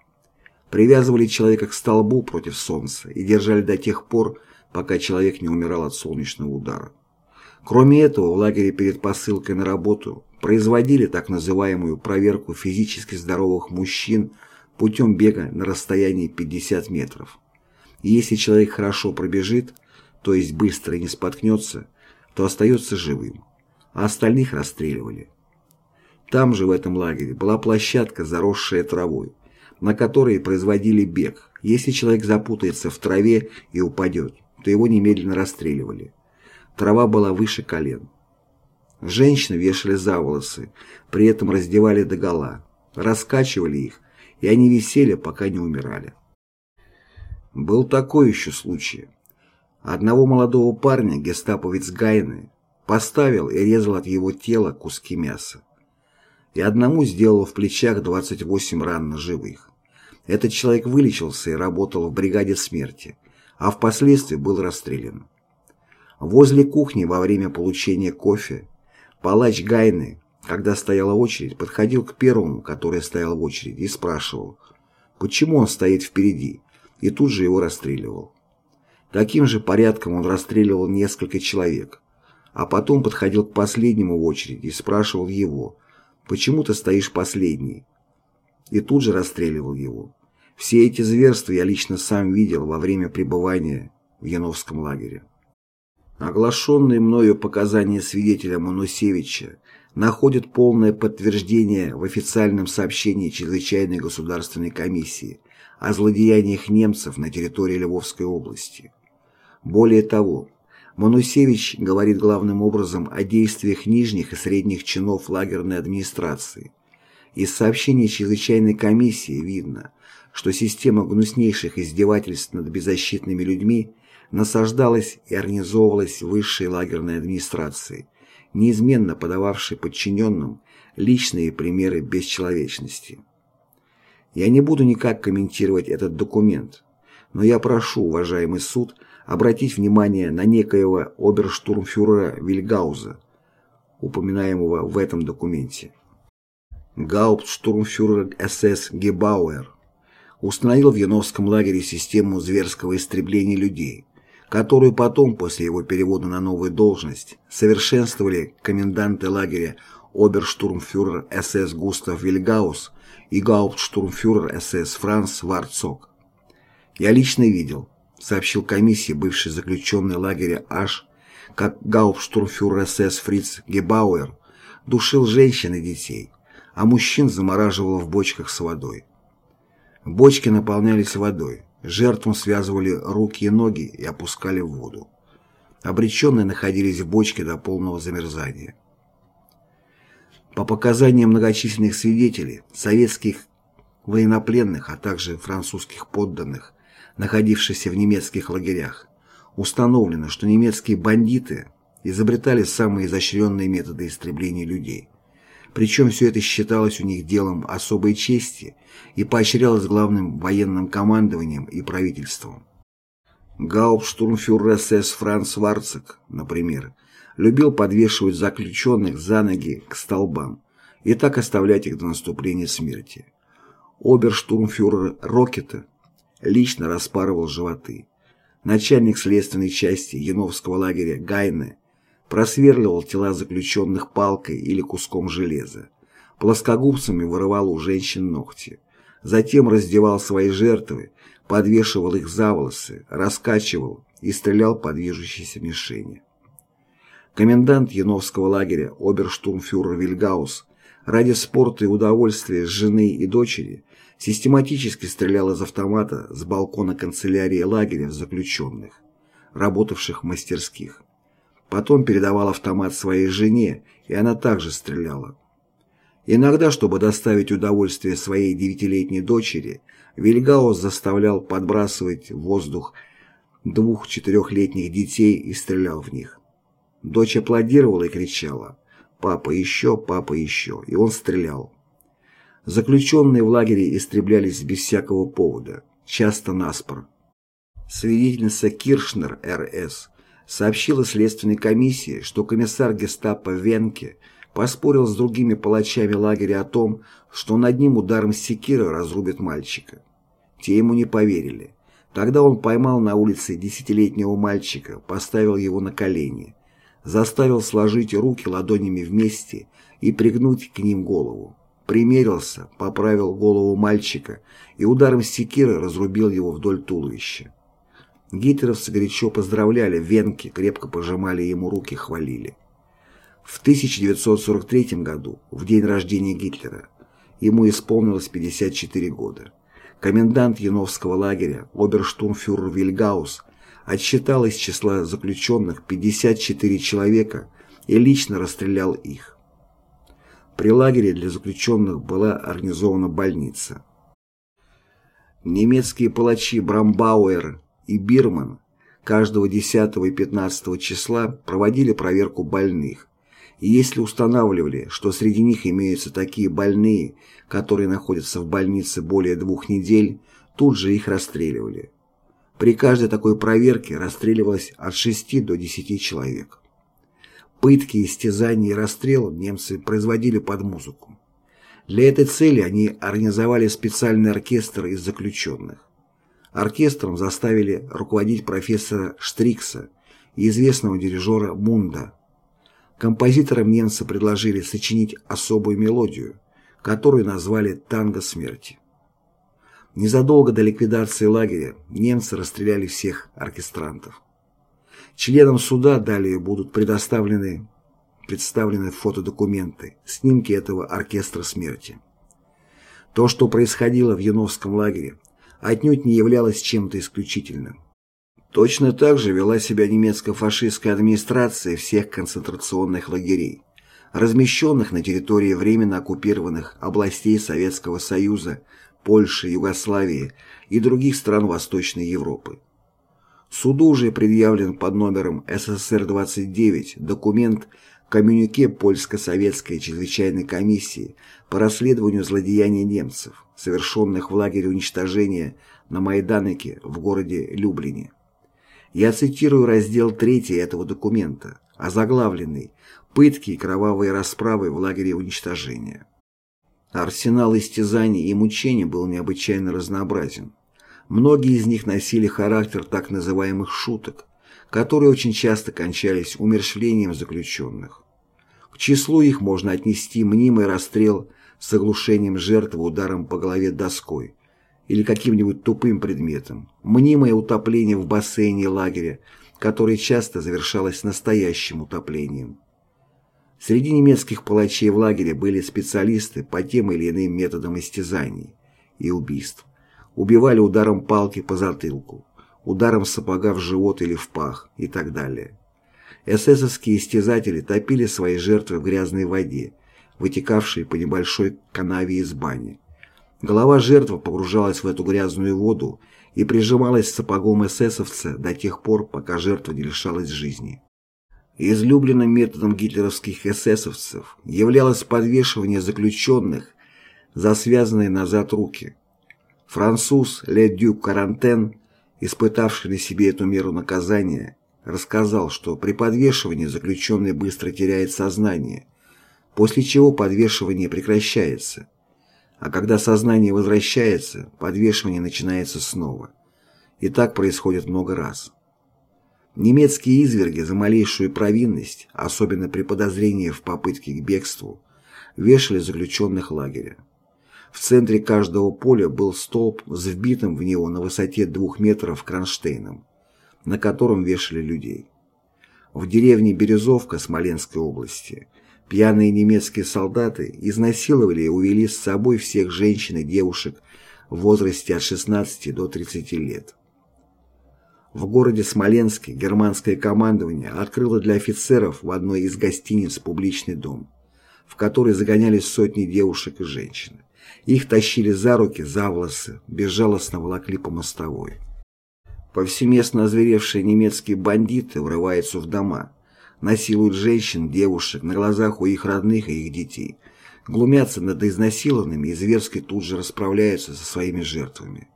Привязывали человека к столбу против солнца и держали до тех пор, пока человек не умирал от солнечного удара. Кроме этого, в лагере перед посылкой на работу производили так называемую проверку физически здоровых мужчин путем бега на расстоянии 50 метров. И если человек хорошо пробежит, то есть быстро и не споткнется, то остается живым, а остальных расстреливали. Там же, в этом лагере, была площадка, заросшая травой, на которой производили бег. Если человек запутается в траве и упадет, то его немедленно расстреливали. Трава была выше колен. Женщин вешали за волосы, при этом раздевали догола, раскачивали их, и они висели, пока не умирали. Был такой еще случай. Одного молодого парня гестаповец Гайны поставил и резал от его тела куски мяса. И одному сделал в плечах 28 ран ножевых. Этот человек вылечился и работал в бригаде смерти, а впоследствии был расстрелян. Возле кухни во время получения кофе палач Гайны, когда стояла очередь, подходил к первому, который стоял в очереди, и спрашивал, почему он стоит впереди, и тут же его расстреливал. Таким же порядком он расстреливал несколько человек, а потом подходил к последнему в очереди и спрашивал его, «Почему ты стоишь последний?» и тут же расстреливал его. Все эти зверства я лично сам видел во время пребывания в Яновском лагере. Оглашенные мною показания свидетеля Манусевича находят полное подтверждение в официальном сообщении Чрезвычайной государственной комиссии о злодеяниях немцев на территории Львовской области. Более того, Манусевич говорит главным образом о действиях нижних и средних чинов лагерной администрации. Из сообщений Чрезвычайной комиссии видно, что система гнуснейших издевательств над беззащитными людьми насаждалась и организовывалась высшей лагерной администрацией, неизменно подававшей подчиненным личные примеры бесчеловечности. Я не буду никак комментировать этот документ, но я прошу, уважаемый суд, обратить внимание на некоего оберштурмфюрера Вильгауза, упоминаемого в этом документе. Гауптштурмфюрер СС Гебауэр установил в Яновском лагере систему зверского истребления людей, которую потом, после его перевода на новую должность, совершенствовали коменданты лагеря оберштурмфюрер СС Густав Вильгаус и гауптштурмфюрер СС Франц Варцок. Я лично видел, сообщил комиссии бывший заключенный лагеря Аш, как гауптштурмфюрер СС Фриц Гебауэр душил женщин и детей, а мужчин замораживал в бочках с водой. Бочки наполнялись водой, жертвам связывали руки и ноги и опускали в воду. Обреченные находились в бочке до полного замерзания. По показаниям многочисленных свидетелей, советских военнопленных, а также французских подданных, находившихся в немецких лагерях, установлено, что немецкие бандиты изобретали самые изощренные методы истребления людей. Причем все это считалось у них делом особой чести и поощрялось главным военным командованием и правительством. Гауптштурмфюрер СС Франц Варцек, например, любил подвешивать заключенных за ноги к столбам и так оставлять их до наступления смерти. Оберштурмфюрер Рокета лично распарывал животы. Начальник следственной части Яновского лагеря Гайне просверливал тела заключенных палкой или куском железа. Плоскогубцами вырывал у женщин ногти. Затем раздевал свои жертвы, подвешивал их за волосы, раскачивал и стрелял по движущейся мишени. Комендант Яновского лагеря оберштурмфюрер Вильгаус ради спорта и удовольствия жены и дочери систематически стрелял из автомата с балкона канцелярии лагеря в заключенных, работавших в мастерских. Потом передавал автомат своей жене, и она также стреляла. Иногда, чтобы доставить удовольствие своей девятилетней дочери, Вильгаус заставлял подбрасывать в воздух двух-четырехлетних детей и стрелял в них. Дочь аплодировала и кричала «Папа еще, папа еще!» и он стрелял. Заключенные в лагере истреблялись без всякого повода, часто наспор. Свидетельница Киршнер Р.С. сообщила следственной комиссии, что комиссар гестапо Венке поспорил с другими палачами лагеря о том, что он одним ударом секира разрубит мальчика. Те ему не поверили. Тогда он поймал на улице десятилетнего мальчика, поставил его на колени, заставил сложить руки ладонями вместе и пригнуть к ним голову. Примерился, поправил голову мальчика и ударом секиры разрубил его вдоль туловища. Гитлеровцы горячо поздравляли Венки, крепко пожимали ему руки, хвалили. В 1943 году, в день рождения Гитлера, ему исполнилось 54 года. Комендант Яновского лагеря, оберштурмфюрер Вильгаус, отсчитал из числа заключенных 54 человека и лично расстрелял их. При лагере для заключенных была организована больница. Немецкие палачи Брамбауэр и Бирман каждого 10 и 15 числа проводили проверку больных, и если устанавливали, что среди них имеются такие больные, которые находятся в больнице более двух недель, тут же их расстреливали. При каждой такой проверке расстреливалось от 6 до 10 человек. Пытки, истязания и расстрел немцы производили под музыку. Для этой цели они организовали специальный оркестр из заключенных. Оркестром заставили руководить профессора Штрикса и известного дирижера Мунда. Композиторам немцы предложили сочинить особую мелодию, которую назвали «Танго смерти». Незадолго до ликвидации лагеря немцы расстреляли всех оркестрантов. Членам суда далее будут предоставлены представлены фотодокументы, снимки этого оркестра смерти. То, что происходило в Яновском лагере, отнюдь не являлось чем-то исключительным. Точно так же вела себя немецко-фашистская администрация всех концентрационных лагерей, размещенных на территории временно оккупированных областей Советского Союза, Польши, Югославии и других стран Восточной Европы. Суду уже предъявлен под номером СССР-29 документ коммюнике Польско-Советской чрезвычайной комиссии по расследованию злодеяний немцев, совершенных в лагере уничтожения на Майданике в городе Люблине. Я цитирую раздел 3 этого документа, озаглавленный «Пытки и кровавые расправы в лагере уничтожения». Арсенал истязаний и мучений был необычайно разнообразен. Многие из них носили характер так называемых «шуток», которые очень часто кончались умерщвлением заключенных. К числу их можно отнести мнимый расстрел с оглушением жертвы ударом по голове доской или каким-нибудь тупым предметом, мнимое утопление в бассейне лагеря, которое часто завершалось настоящим утоплением. Среди немецких палачей в лагере были специалисты по тем или иным методам истязаний и убийств. Убивали ударом палки по затылку, ударом сапога в живот или в пах и так далее. Эсэсовские истязатели топили свои жертвы в грязной воде, вытекавшей по небольшой канаве из бани. Голова жертвы погружалась в эту грязную воду и прижималась сапогом эсэсовца до тех пор, пока жертва не лишалась жизни. Излюбленным методом гитлеровских эсэсовцев являлось подвешивание заключенных за связанные назад руки. Француз Ле Дюк Карантен испытавший на себе эту меру наказания, рассказал, что при подвешивании заключенный быстро теряет сознание, после чего подвешивание прекращается, а когда сознание возвращается, подвешивание начинается снова. И так происходит много раз. Немецкие изверги за малейшую провинность, особенно при подозрении в попытке к бегству, вешали заключенных лагеря. В центре каждого поля был столб с вбитым в него на высоте двух метров кронштейном, на котором вешали людей. В деревне Березовка Смоленской области пьяные немецкие солдаты изнасиловали и увели с собой всех женщин и девушек в возрасте от 16 до 30 лет. В городе Смоленске германское командование открыло для офицеров в одной из гостиниц публичный дом, в который загонялись сотни девушек и женщин. Их тащили за руки, за волосы, безжалостно волокли по мостовой. Повсеместно озверевшие немецкие бандиты врываются в дома, насилуют женщин, девушек на глазах у их родных и их детей, глумятся над изнасилованными и зверски тут же расправляются со своими жертвами.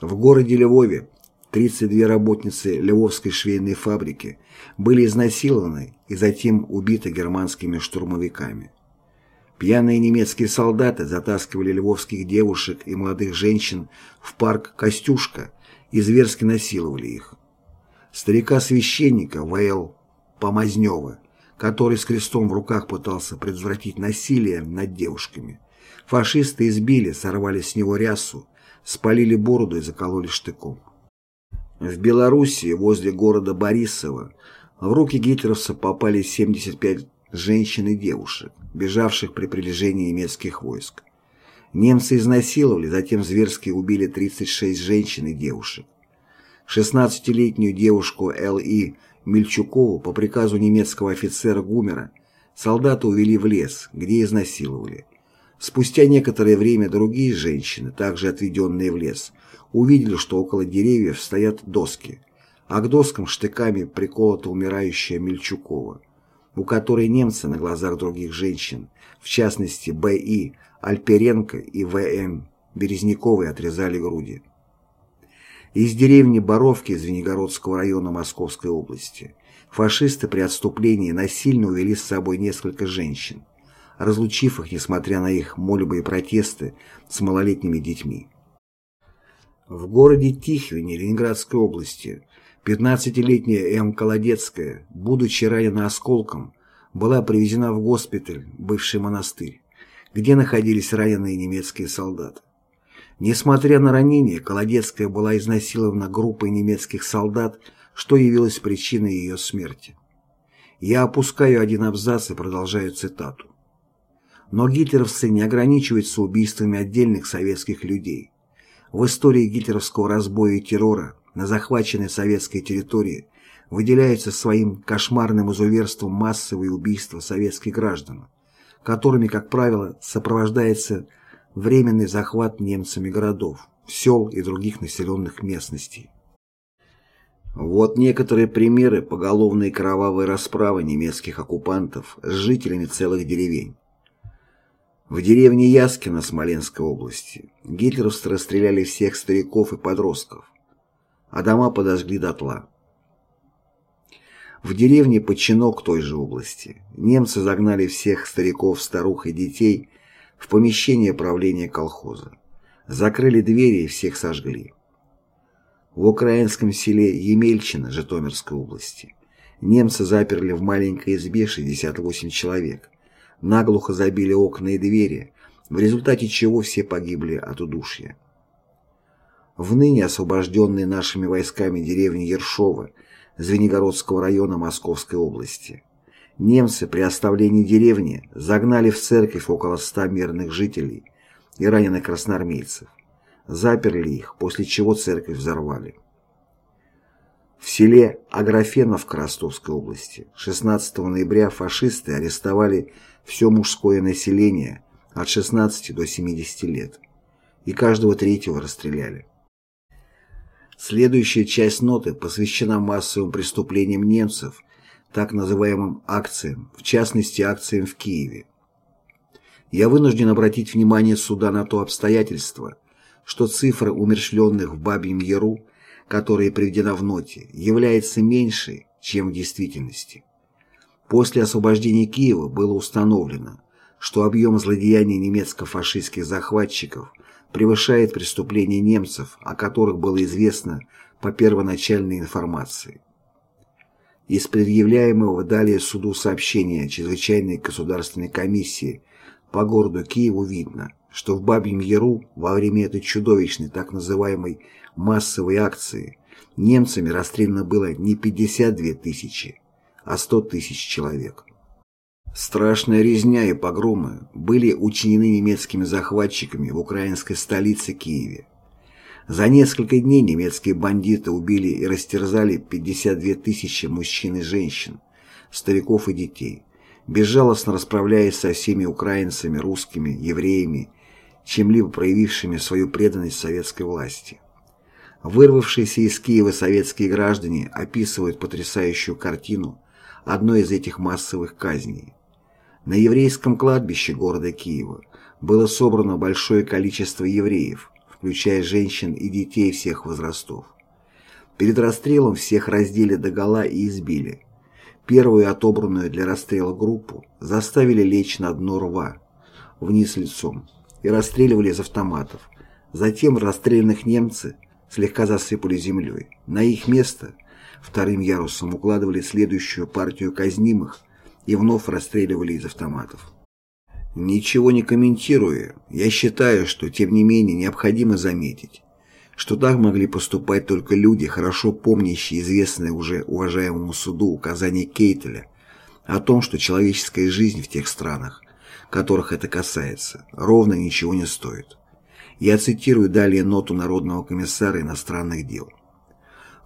В городе Львове 32 работницы Львовской швейной фабрики были изнасилованы и затем убиты германскими штурмовиками. Пьяные немецкие солдаты затаскивали львовских девушек и молодых женщин в парк Костюшка и зверски насиловали их. Старика-священника В.Л. Помазнева, который с крестом в руках пытался предотвратить насилие над девушками, фашисты избили, сорвали с него рясу, спалили бороду и закололи штыком. В Белоруссии, возле города Борисово, в руки гитлеровцев попали 75 женщин и девушек, бежавших при приближении немецких войск. Немцы изнасиловали, затем зверски убили 36 женщин и девушек. 16-летнюю девушку Л.И. Мельчукову по приказу немецкого офицера Гумера солдаты увели в лес, где изнасиловали. Спустя некоторое время другие женщины, также отведенные в лес, увидели, что около деревьев стоят доски, а к доскам штыками приколота умирающая Мельчукова у которой немцы на глазах других женщин, в частности Б.И. Альперенко и В.М. Березняковой отрезали груди. Из деревни Боровки Звенигородского района Московской области фашисты при отступлении насильно увели с собой несколько женщин, разлучив их, несмотря на их мольбы и протесты, с малолетними детьми. В городе Тихвине Ленинградской области 15-летняя М. Колодецкая, будучи ранена осколком, была привезена в госпиталь, бывший монастырь, где находились раненые немецкие солдаты. Несмотря на ранения, Колодецкая была изнасилована группой немецких солдат, что явилось причиной ее смерти. Я опускаю один абзац и продолжаю цитату. Но гитлеровцы не ограничиваются убийствами отдельных советских людей. В истории гитлеровского разбоя и террора на захваченной советской территории выделяются своим кошмарным изуверством массовые убийства советских граждан, которыми, как правило, сопровождается временный захват немцами городов, сел и других населенных местностей. Вот некоторые примеры поголовной кровавой расправы немецких оккупантов с жителями целых деревень. В деревне Яскино Смоленской области гитлеровцы расстреляли всех стариков и подростков, а дома подожгли дотла. В деревне Починок той же области немцы загнали всех стариков, старух и детей в помещение правления колхоза, закрыли двери и всех сожгли. В украинском селе Емельчино Житомирской области немцы заперли в маленькой избе 68 человек, наглухо забили окна и двери, в результате чего все погибли от удушья. В ныне освобожденной нашими войсками деревне Ершова Звенигородского района Московской области немцы при оставлении деревни загнали в церковь около ста мирных жителей и раненых красноармейцев, заперли их, после чего церковь взорвали. В селе Аграфеновка Ростовской области 16 ноября фашисты арестовали все мужское население от 16 до 70 лет, и каждого третьего расстреляли. Следующая часть ноты посвящена массовым преступлениям немцев, так называемым акциям, в частности акциям в Киеве. Я вынужден обратить внимание суда на то обстоятельство, что цифра умершленных в Бабьем Яру, которая приведена в ноте, является меньшей, чем в действительности. После освобождения Киева было установлено, что объем злодеяний немецко-фашистских захватчиков превышает преступления немцев, о которых было известно по первоначальной информации. Из предъявляемого далее суду сообщения Чрезвычайной государственной комиссии по городу Киеву видно, что в Бабьем Яру во время этой чудовищной так называемой массовой акции немцами расстреляно было не 52 тысячи, а 100 тысяч человек. Страшная резня и погромы были учинены немецкими захватчиками в украинской столице Киеве. За несколько дней немецкие бандиты убили и растерзали 52 тысячи мужчин и женщин, стариков и детей, безжалостно расправляясь со всеми украинцами, русскими, евреями, чем-либо проявившими свою преданность советской власти. Вырвавшиеся из Киева советские граждане описывают потрясающую картину одной из этих массовых казней. На еврейском кладбище города Киева было собрано большое количество евреев, включая женщин и детей всех возрастов. Перед расстрелом всех раздели догола и избили. Первую отобранную для расстрела группу заставили лечь на дно рва, вниз лицом, и расстреливали из автоматов. Затем расстрелянных немцы слегка засыпали землей. На их место – Вторым ярусом укладывали следующую партию казнимых и вновь расстреливали из автоматов. Ничего не комментируя, я считаю, что тем не менее необходимо заметить, что так могли поступать только люди, хорошо помнящие известное уже уважаемому суду указание Кейтеля о том, что человеческая жизнь в тех странах, которых это касается, ровно ничего не стоит. Я цитирую далее ноту Народного комиссара иностранных дел.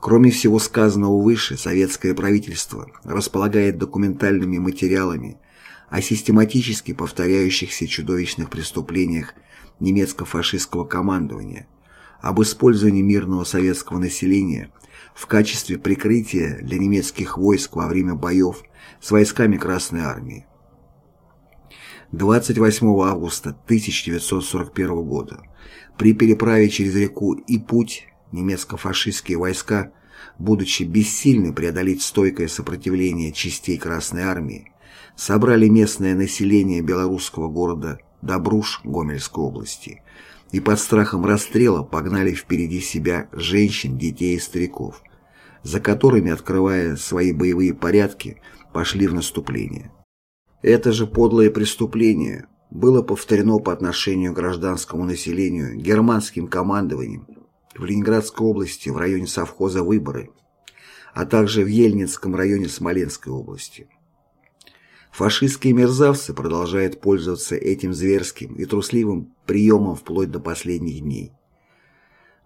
Кроме всего сказанного выше, советское правительство располагает документальными материалами о систематически повторяющихся чудовищных преступлениях немецко-фашистского командования, об использовании мирного советского населения в качестве прикрытия для немецких войск во время боев с войсками Красной Армии. 28 августа 1941 года при переправе через реку Ипуть немецко-фашистские войска, будучи бессильны преодолеть стойкое сопротивление частей Красной Армии, собрали местное население белорусского города Добруш Гомельской области и под страхом расстрела погнали впереди себя женщин, детей и стариков, за которыми, открывая свои боевые порядки, пошли в наступление. Это же подлое преступление было повторено по отношению к гражданскому населению германским командованием в Ленинградской области в районе совхоза «Выборы», а также в Ельницком районе Смоленской области. Фашистские мерзавцы продолжают пользоваться этим зверским и трусливым приемом вплоть до последних дней.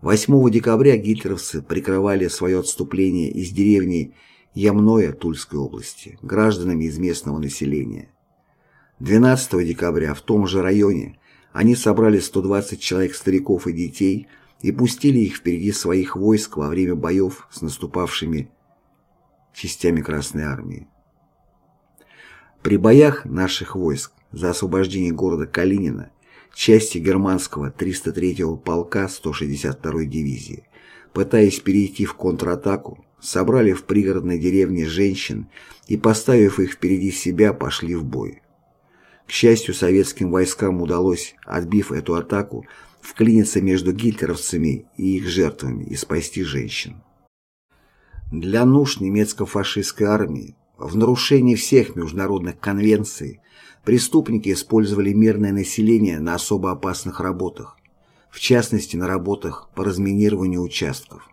8 декабря гитлеровцы прикрывали свое отступление из деревни Ямное Тульской области гражданами из местного населения. 12 декабря в том же районе они собрали 120 человек стариков и детей и пустили их впереди своих войск во время боев с наступавшими частями Красной Армии. При боях наших войск за освобождение города Калинина части германского 303-го полка 162-й дивизии, пытаясь перейти в контратаку, собрали в пригородной деревне женщин и, поставив их впереди себя, пошли в бой. К счастью, советским войскам удалось, отбив эту атаку, вклиниться между гитлеровцами и их жертвами и спасти женщин. Для нужд немецко-фашистской армии в нарушении всех международных конвенций преступники использовали мирное население на особо опасных работах, в частности на работах по разминированию участков.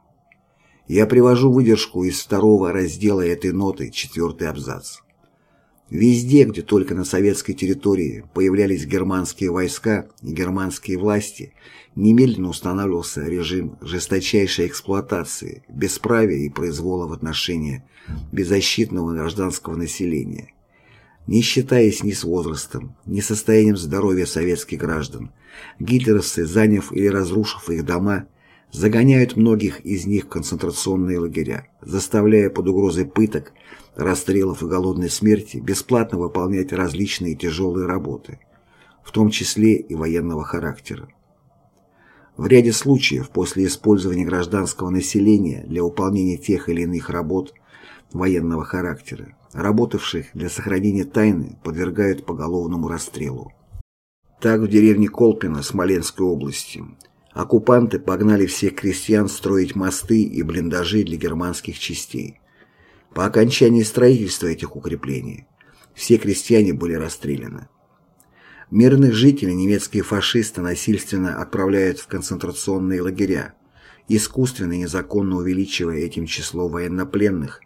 Я привожу выдержку из второго раздела этой ноты, четвертый абзац. Везде, где только на советской территории появлялись германские войска и германские власти, немедленно устанавливался режим жесточайшей эксплуатации, бесправия и произвола в отношении беззащитного гражданского населения. Не считаясь ни с возрастом, ни состоянием здоровья советских граждан, гитлеровцы, заняв или разрушив их дома, загоняют многих из них в концентрационные лагеря, заставляя под угрозой пыток, расстрелов и голодной смерти бесплатно выполнять различные тяжелые работы, в том числе и военного характера. В ряде случаев после использования гражданского населения для выполнения тех или иных работ военного характера, работавших для сохранения тайны подвергают поголовному расстрелу. Так в деревне Колпино Смоленской области оккупанты погнали всех крестьян строить мосты и блиндажи для германских частей. По окончании строительства этих укреплений все крестьяне были расстреляны. Мирных жителей немецкие фашисты насильственно отправляют в концентрационные лагеря, искусственно и незаконно увеличивая этим число военнопленных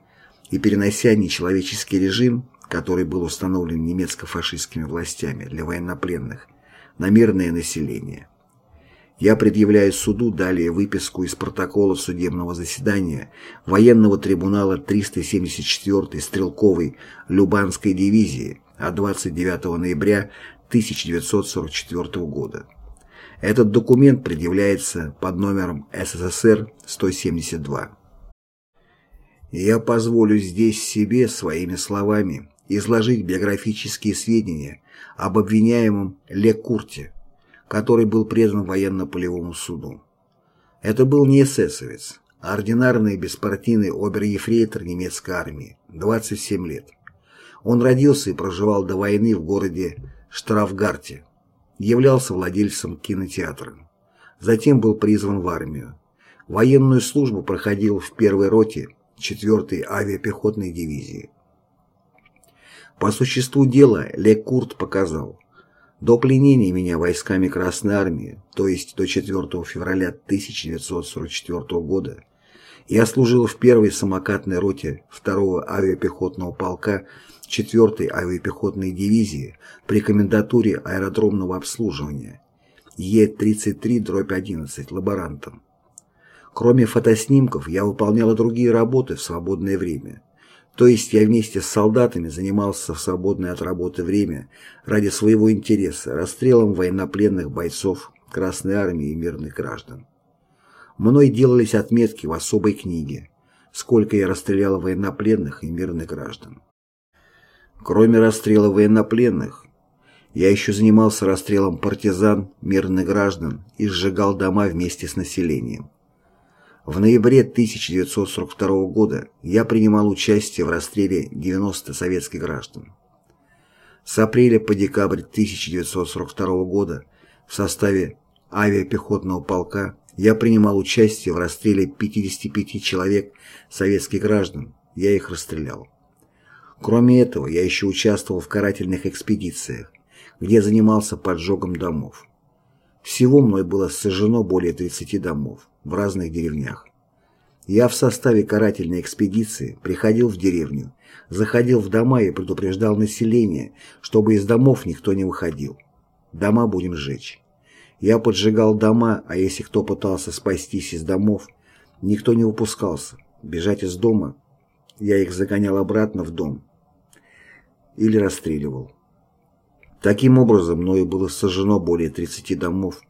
и перенося нечеловеческий режим, который был установлен немецко-фашистскими властями для военнопленных, на мирное население. Я предъявляю суду далее выписку из протокола судебного заседания военного трибунала 374-й стрелковой Любанской дивизии от 29 ноября 1944 года. Этот документ предъявляется под номером СССР 172. Я позволю здесь себе своими словами изложить биографические сведения об обвиняемом Ле Курте, который был предан военно-полевому суду. Это был не эсэсовец, а ординарный беспартийный обер-ефрейтор немецкой армии, 27 лет. Он родился и проживал до войны в городе Штрафгарте, являлся владельцем кинотеатра. Затем был призван в армию. Военную службу проходил в первой роте 4-й авиапехотной дивизии. По существу дела Ле Курт показал, до пленения меня войсками Красной Армии, то есть до 4 февраля 1944 года, я служил в первой самокатной роте 2-го авиапехотного полка 4-й авиапехотной дивизии при комендатуре аэродромного обслуживания Е-33-11 лаборантом. Кроме фотоснимков, я выполнял другие работы в свободное время. То есть я вместе с солдатами занимался в свободное от работы время ради своего интереса расстрелом военнопленных бойцов Красной Армии и мирных граждан. Мной делались отметки в особой книге, сколько я расстрелял военнопленных и мирных граждан. Кроме расстрела военнопленных, я еще занимался расстрелом партизан, мирных граждан и сжигал дома вместе с населением. В ноябре 1942 года я принимал участие в расстреле 90 советских граждан. С апреля по декабрь 1942 года в составе авиапехотного полка я принимал участие в расстреле 55 человек советских граждан, я их расстрелял. Кроме этого, я еще участвовал в карательных экспедициях, где занимался поджогом домов. Всего мной было сожжено более 30 домов в разных деревнях. Я в составе карательной экспедиции приходил в деревню, заходил в дома и предупреждал население, чтобы из домов никто не выходил. Дома будем сжечь. Я поджигал дома, а если кто пытался спастись из домов, никто не выпускался. Бежать из дома я их загонял обратно в дом или расстреливал. Таким образом, мною было сожжено более 30 домов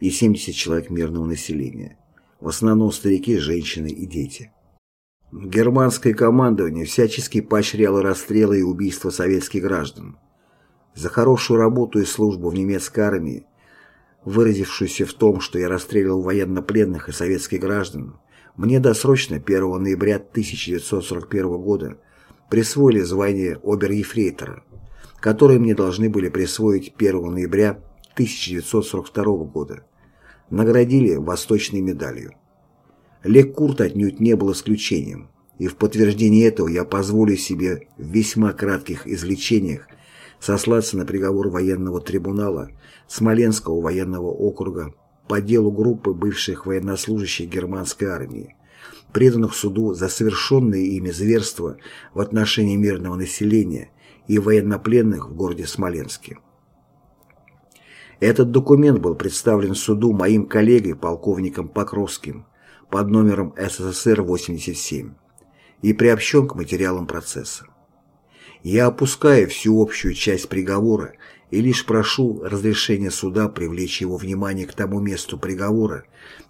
и 70 человек мирного населения, в основном старики, женщины и дети. Германское командование всячески поощряло расстрелы и убийства советских граждан. За хорошую работу и службу в немецкой армии, выразившуюся в том, что я расстреливал военнопленных и советских граждан, мне досрочно 1 ноября 1941 года присвоили звание обер-ефрейтора, которое мне должны были присвоить 1 ноября 1942 года. Наградили восточной медалью. Лек Курт отнюдь не был исключением, и в подтверждение этого я позволю себе в весьма кратких изречениях сослаться на приговор военного трибунала Смоленского военного округа по делу группы бывших военнослужащих германской армии, преданных суду за совершенные ими зверства в отношении мирного населения и военнопленных в городе Смоленске. Этот документ был представлен суду моим коллегой полковником Покровским под номером СССР-87 и приобщен к материалам процесса. Я опускаю всю общую часть приговора и лишь прошу разрешения суда привлечь его внимание к тому месту приговора,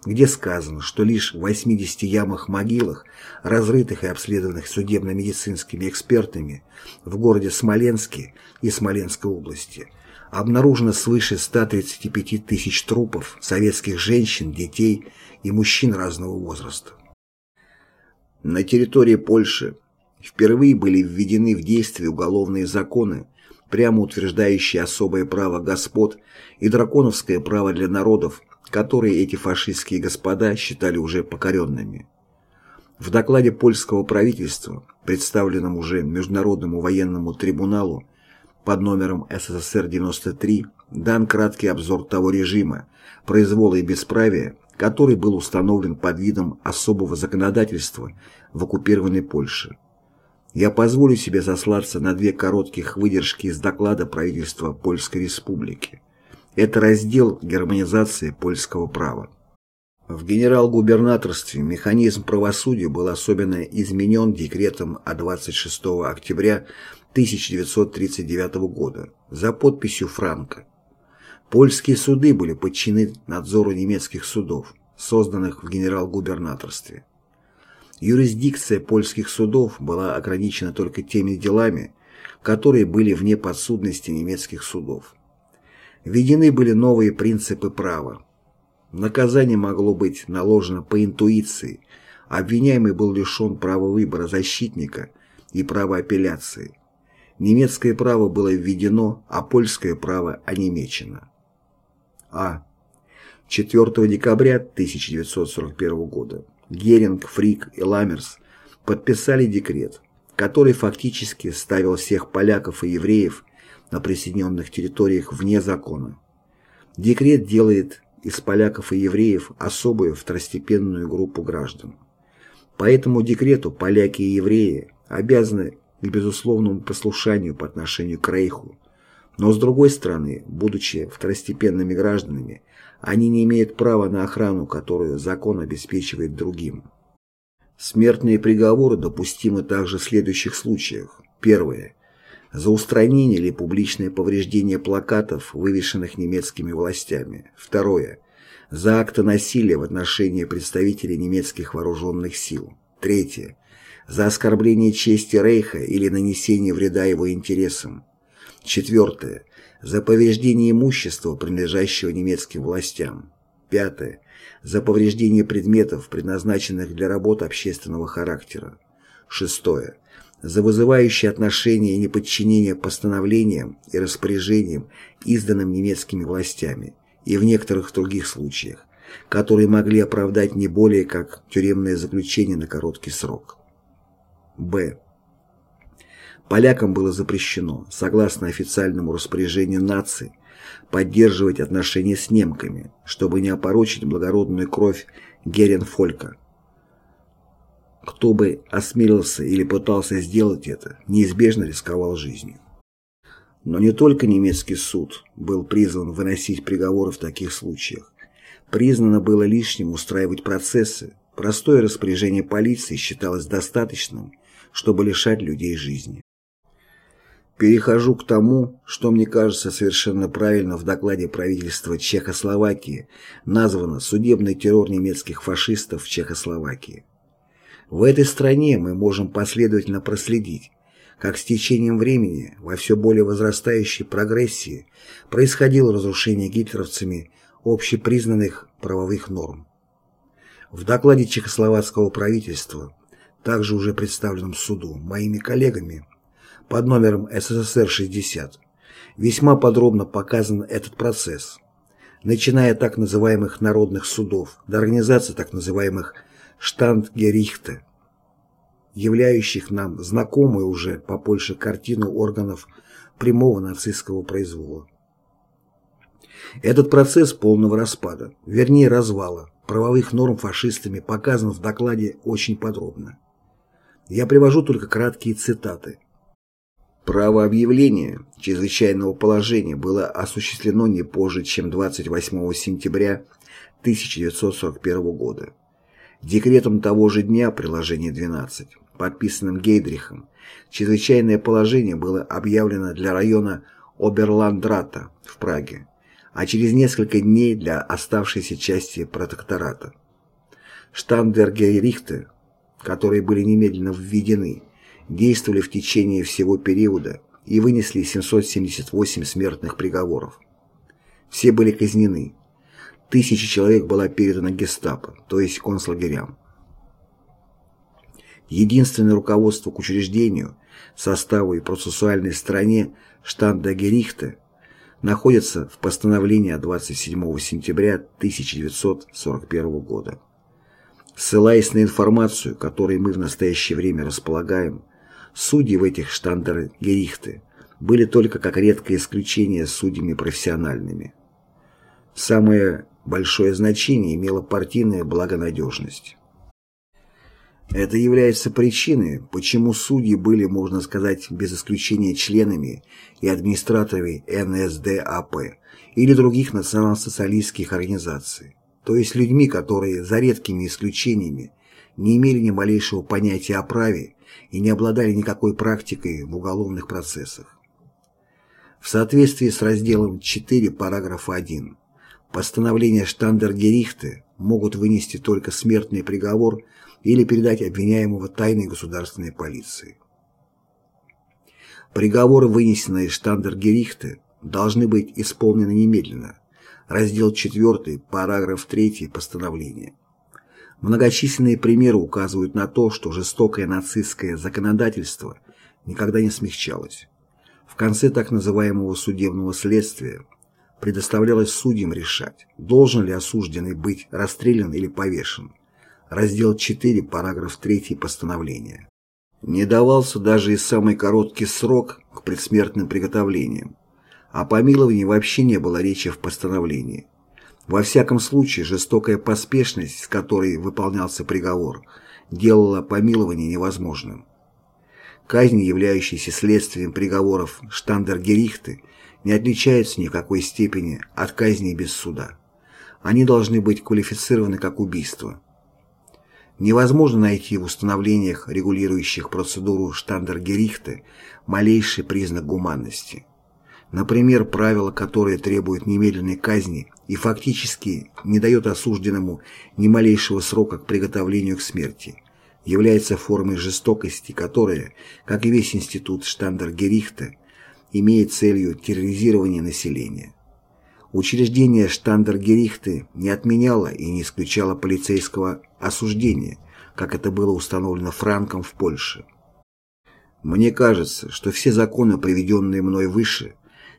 где сказано, что лишь в 80 ямах-могилах, разрытых и обследованных судебно-медицинскими экспертами в городе Смоленске и Смоленской области, обнаружено свыше 135 тысяч трупов советских женщин, детей и мужчин разного возраста. На территории Польши впервые были введены в действие уголовные законы, прямо утверждающие особое право господ и драконовское право для народов, которые эти фашистские господа считали уже покоренными. В докладе польского правительства, представленном уже Международному военному трибуналу под номером СССР-93, дан краткий обзор того режима, произвола и бесправия, который был установлен под видом особого законодательства в оккупированной Польше. Я позволю себе сослаться на две коротких выдержки из доклада правительства Польской Республики. Это раздел германизации польского права. В генерал-губернаторстве механизм правосудия был особенно изменен декретом от 26 октября 1939 года за подписью Франка. Польские суды были подчинены надзору немецких судов, созданных в генерал-губернаторстве. Юрисдикция польских судов была ограничена только теми делами, которые были вне подсудности немецких судов. Введены были новые принципы права. Наказание могло быть наложено по интуиции, обвиняемый был лишен права выбора защитника и права апелляции. Немецкое право было введено, а польское право онемечено. А. 4 декабря 1941 года Геринг, Фрик и Ламмерс подписали декрет, который фактически ставил всех поляков и евреев на присоединенных территориях вне закона. Декрет делает из поляков и евреев особую второстепенную группу граждан. По этому декрету поляки и евреи обязаны к безусловному послушанию по отношению к Рейху, но с другой стороны, будучи второстепенными гражданами, они не имеют права на охрану, которую закон обеспечивает другим. Смертные приговоры допустимы также в следующих случаях. Первое за устранение или публичное повреждение плакатов, вывешенных немецкими властями. Второе. За акты насилия в отношении представителей немецких вооруженных сил. Третье. За оскорбление чести Рейха или нанесение вреда его интересам. Четвертое. За повреждение имущества, принадлежащего немецким властям. Пятое. За повреждение предметов, предназначенных для работ общественного характера. Шестое за вызывающие отношения и неподчинение постановлениям и распоряжениям, изданным немецкими властями, и в некоторых других случаях, которые могли оправдать не более как тюремное заключение на короткий срок. Б. Полякам было запрещено, согласно официальному распоряжению нации, поддерживать отношения с немками, чтобы не опорочить благородную кровь Геренфолька. Кто бы осмелился или пытался сделать это, неизбежно рисковал жизнью. Но не только немецкий суд был призван выносить приговоры в таких случаях. Признано было лишним устраивать процессы, простое распоряжение полиции считалось достаточным, чтобы лишать людей жизни. Перехожу к тому, что мне кажется совершенно правильно в докладе правительства Чехословакии названо «Судебный террор немецких фашистов в Чехословакии». В этой стране мы можем последовательно проследить, как с течением времени во все более возрастающей прогрессии происходило разрушение гитлеровцами общепризнанных правовых норм. В докладе чехословацкого правительства, также уже представленном суду моими коллегами, под номером СССР-60 весьма подробно показан этот процесс, начиная от так называемых народных судов до организации так называемых штандгерихте, являющих нам знакомую уже по Польше картину органов прямого нацистского произвола. Этот процесс полного распада, вернее развала, правовых норм фашистами показан в докладе очень подробно. Я привожу только краткие цитаты. Право объявления чрезвычайного положения было осуществлено не позже, чем 28 сентября 1941 года. Декретом того же дня, приложение 12, подписанным Гейдрихом, чрезвычайное положение было объявлено для района Оберландрата в Праге, а через несколько дней для оставшейся части протектората. Штандергерихты, которые были немедленно введены, действовали в течение всего периода и вынесли 778 смертных приговоров. Все были казнены. Тысячи человек была передана гестапо, то есть концлагерям. Единственное руководство к учреждению, составу и процессуальной стороне штанда Герихта находится в постановлении от 27 сентября 1941 года. Ссылаясь на информацию, которой мы в настоящее время располагаем, Судьи в этих штандергерихты были только как редкое исключение судьями профессиональными. Самое большое значение имела партийная благонадежность. Это является причиной, почему судьи были, можно сказать, без исключения членами и администраторами НСДАП или других национал-социалистских организаций, то есть людьми, которые, за редкими исключениями, не имели ни малейшего понятия о праве и не обладали никакой практикой в уголовных процессах. В соответствии с разделом 4 параграфа 1 постановления Штандергерихте могут вынести только смертный приговор или передать обвиняемого тайной государственной полиции. Приговоры, вынесенные Штандергерихте, должны быть исполнены немедленно. Раздел 4, параграф 3 постановления. Многочисленные примеры указывают на то, что жестокое нацистское законодательство никогда не смягчалось. В конце так называемого судебного следствия предоставлялось судьям решать, должен ли осужденный быть расстрелян или повешен. Раздел 4, параграф 3 постановления. Не давался даже и самый короткий срок к предсмертным приготовлениям. О помиловании вообще не было речи в постановлении. Во всяком случае, жестокая поспешность, с которой выполнялся приговор, делала помилование невозможным. Казни, являющиеся следствием приговоров Штандергерихты, не отличаются ни в какой степени от казней без суда. Они должны быть квалифицированы как убийство. Невозможно найти в установлениях, регулирующих процедуру Штандергерихты, малейший признак гуманности. Например, правило, которое требует немедленной казни и фактически не дает осужденному ни малейшего срока к приготовлению к смерти, является формой жестокости, которая, как и весь институт Штандергерихта, имеет целью терроризирование населения. Учреждение Штандергерихты не отменяло и не исключало полицейского осуждения, как это было установлено Франком в Польше. Мне кажется, что все законы, приведенные мной выше,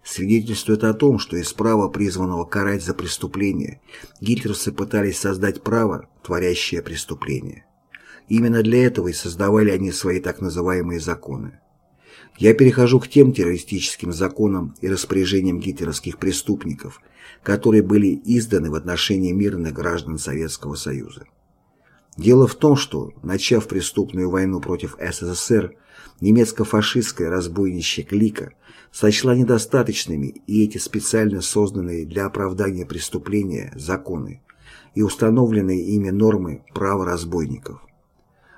свидетельствует о том, что из права, призванного карать за преступление, гитлеровцы пытались создать право, творящее преступление. Именно для этого и создавали они свои так называемые законы. Я перехожу к тем террористическим законам и распоряжениям гитлеровских преступников, которые были изданы в отношении мирных граждан Советского Союза. Дело в том, что, начав преступную войну против СССР, немецко-фашистская разбойничья клика сочла недостаточными и эти специально созданные для оправдания преступления законы и установленные ими нормы права разбойников.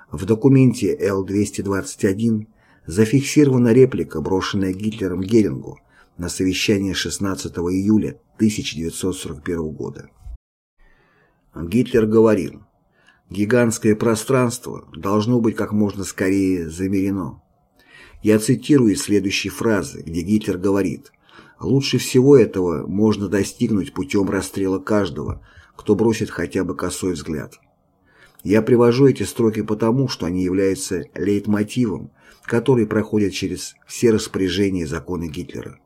В документе Л-221 зафиксирована реплика, брошенная Гитлером Герингу на совещании 16 июля 1941 года. Гитлер говорил, «Гигантское пространство должно быть как можно скорее замерено». Я цитирую из следующей фразы, где Гитлер говорит «Лучше всего этого можно достигнуть путем расстрела каждого, кто бросит хотя бы косой взгляд». Я привожу эти строки потому, что они являются лейтмотивом, который проходит через все распоряжения и законы Гитлера.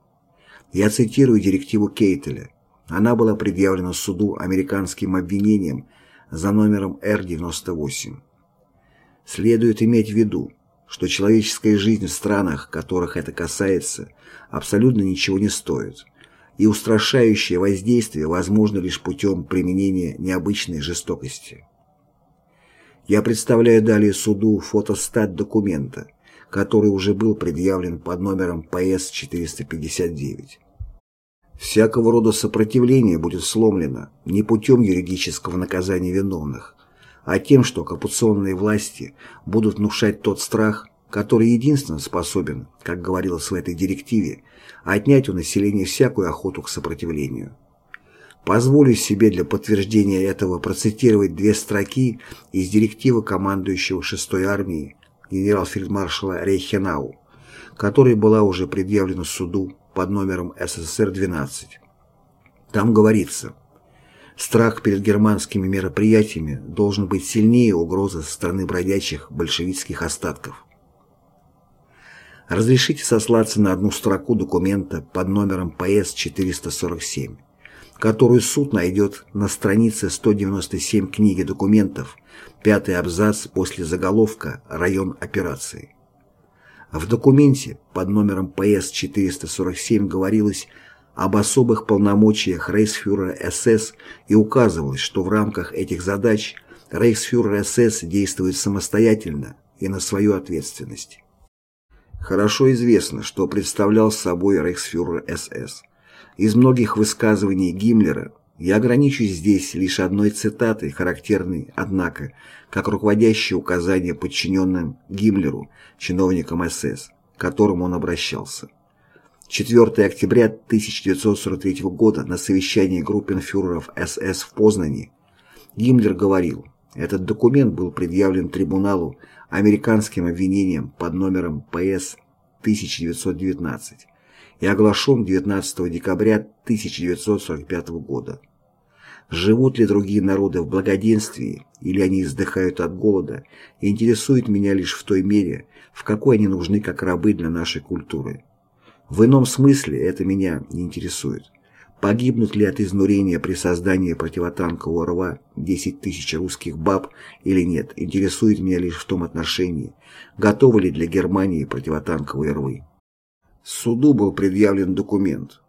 Я цитирую директиву Кейтеля. Она была предъявлена суду американским обвинением за номером Р-98. Следует иметь в виду, что человеческая жизнь в странах, которых это касается, абсолютно ничего не стоит, и устрашающее воздействие возможно лишь путем применения необычной жестокости. Я представляю далее суду фотостат документа, который уже был предъявлен под номером ПС-459. Всякого рода сопротивление будет сломлено не путем юридического наказания виновных, а тем, что оккупационные власти будут внушать тот страх, который единственно способен, как говорилось в этой директиве, отнять у населения всякую охоту к сопротивлению. Позволю себе для подтверждения этого процитировать две строки из директивы командующего 6-й армией генерал-фельдмаршала Рейхенау, которая была уже предъявлена суду под номером СССР-12. Там говорится – Страх перед германскими мероприятиями должен быть сильнее угрозы со стороны бродячих большевистских остатков. Разрешите сослаться на одну строку документа под номером ПС-447, которую суд найдет на странице 197 книги документов, пятый абзац после заголовка «Район операции». В документе под номером ПС-447 говорилось об особых полномочиях рейхсфюрера СС и указывалось, что в рамках этих задач рейхсфюрер СС действует самостоятельно и на свою ответственность. Хорошо известно, что представлял собой рейхсфюрер СС. Из многих высказываний Гиммлера я ограничусь здесь лишь одной цитатой, характерной, однако, как руководящее указание подчиненным Гиммлеру, чиновникам СС, к которым он обращался. 4 октября 1943 года на совещании группенфюреров СС в Познани Гиммлер говорил, этот документ был предъявлен трибуналу американским обвинением под номером ПС 1919 и оглашен 19 декабря 1945 года. Живут ли другие народы в благоденствии, или они издыхают от голода, интересует меня лишь в той мере, в какой они нужны как рабы для нашей культуры. В ином смысле это меня не интересует. Погибнут ли от изнурения при создании противотанкового рва 10 тысяч русских баб или нет, интересует меня лишь в том отношении, готовы ли для Германии противотанковые рвы. Суду был предъявлен документ,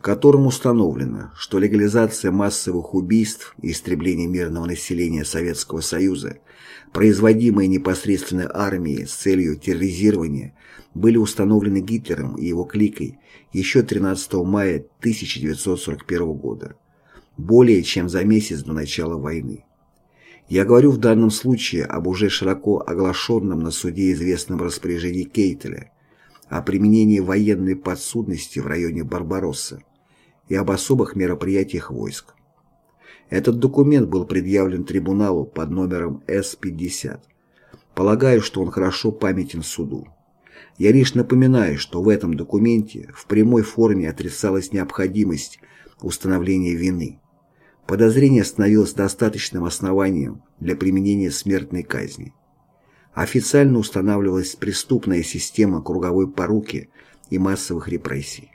которым установлено, что легализация массовых убийств и истребление мирного населения Советского Союза, производимые непосредственно армией с целью терроризирования, были установлены Гитлером и его кликой еще 13 мая 1941 года, более чем за месяц до начала войны. Я говорю в данном случае об уже широко оглашенном на суде известном распоряжении Кейтеля о применении военной подсудности в районе Барбаросса и об особых мероприятиях войск. Этот документ был предъявлен трибуналу под номером С-50. Полагаю, что он хорошо памятен суду. Я лишь напоминаю, что в этом документе в прямой форме отрицалась необходимость установления вины. Подозрение становилось достаточным основанием для применения смертной казни. Официально устанавливалась преступная система круговой поруки и массовых репрессий.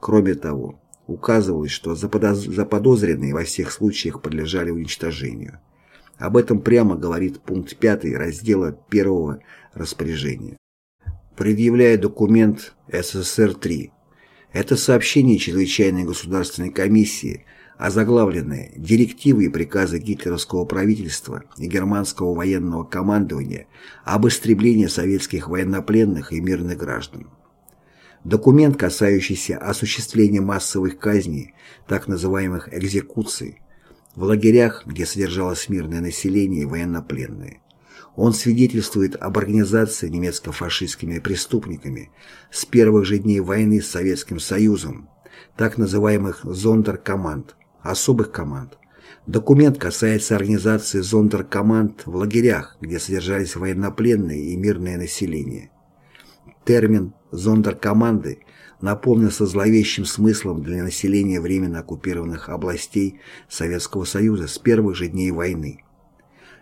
Кроме того, указывалось, что заподозренные во всех случаях подлежали уничтожению. Об этом прямо говорит пункт 5 раздела 1 распоряжения. предъявляя документ СССР-3. Это сообщение Чрезвычайной государственной комиссии, озаглавленное «Директивы и приказы гитлеровского правительства и германского военного командования об истреблении советских военнопленных и мирных граждан». Документ, касающийся осуществления массовых казней, так называемых экзекуций, в лагерях, где содержалось мирное население и военнопленные. Он свидетельствует об организации немецко-фашистскими преступниками с первых же дней войны с Советским Союзом, так называемых зондеркоманд, особых команд. Документ касается организации зондеркоманд в лагерях, где содержались военнопленные и мирное население. Термин «зондеркоманды» наполнился зловещим смыслом для населения временно оккупированных областей Советского Союза с первых же дней войны.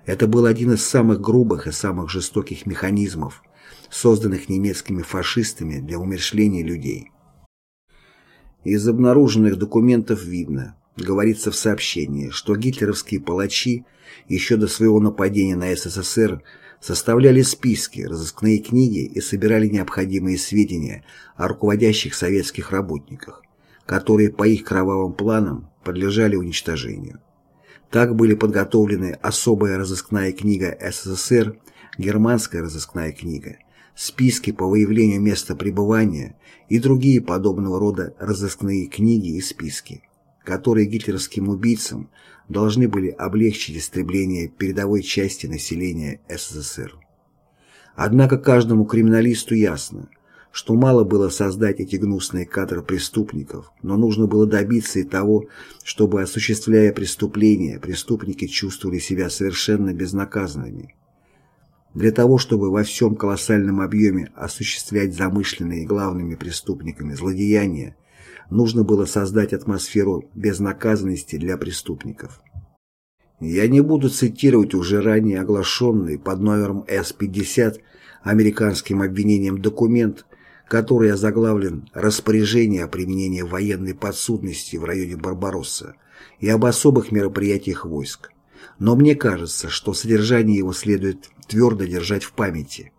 Это был один из самых грубых и самых жестоких механизмов, созданных немецкими фашистами для умершления людей. Из обнаруженных документов видно, говорится в сообщении, что гитлеровские палачи еще до своего нападения на СССР составляли списки, разыскные книги и собирали необходимые сведения о руководящих советских работниках, которые по их кровавым планам подлежали уничтожению. Так были подготовлены особая разыскная книга СССР, германская разыскная книга, списки по выявлению места пребывания и другие подобного рода разыскные книги и списки, которые гитлеровским убийцам должны были облегчить истребление передовой части населения СССР. Однако каждому криминалисту ясно – что мало было создать эти гнусные кадры преступников, но нужно было добиться и того, чтобы, осуществляя преступления, преступники чувствовали себя совершенно безнаказанными. Для того, чтобы во всем колоссальном объеме осуществлять замышленные главными преступниками злодеяния, нужно было создать атмосферу безнаказанности для преступников. Я не буду цитировать уже ранее оглашенный под номером С-50 американским обвинением документ, который озаглавлен «Распоряжение о применении военной подсудности в районе Барбаросса и об особых мероприятиях войск». Но мне кажется, что содержание его следует твердо держать в памяти,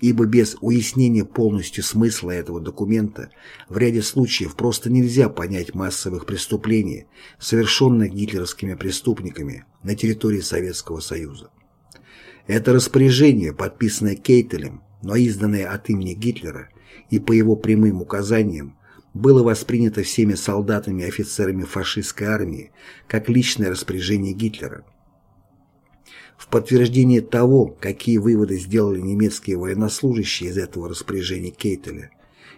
ибо без уяснения полностью смысла этого документа в ряде случаев просто нельзя понять массовых преступлений, совершенных гитлеровскими преступниками на территории Советского Союза. Это распоряжение, подписанное Кейтелем, но изданное от имени Гитлера, и по его прямым указаниям было воспринято всеми солдатами и офицерами фашистской армии как личное распоряжение Гитлера. В подтверждение того, какие выводы сделали немецкие военнослужащие из этого распоряжения Кейтеля,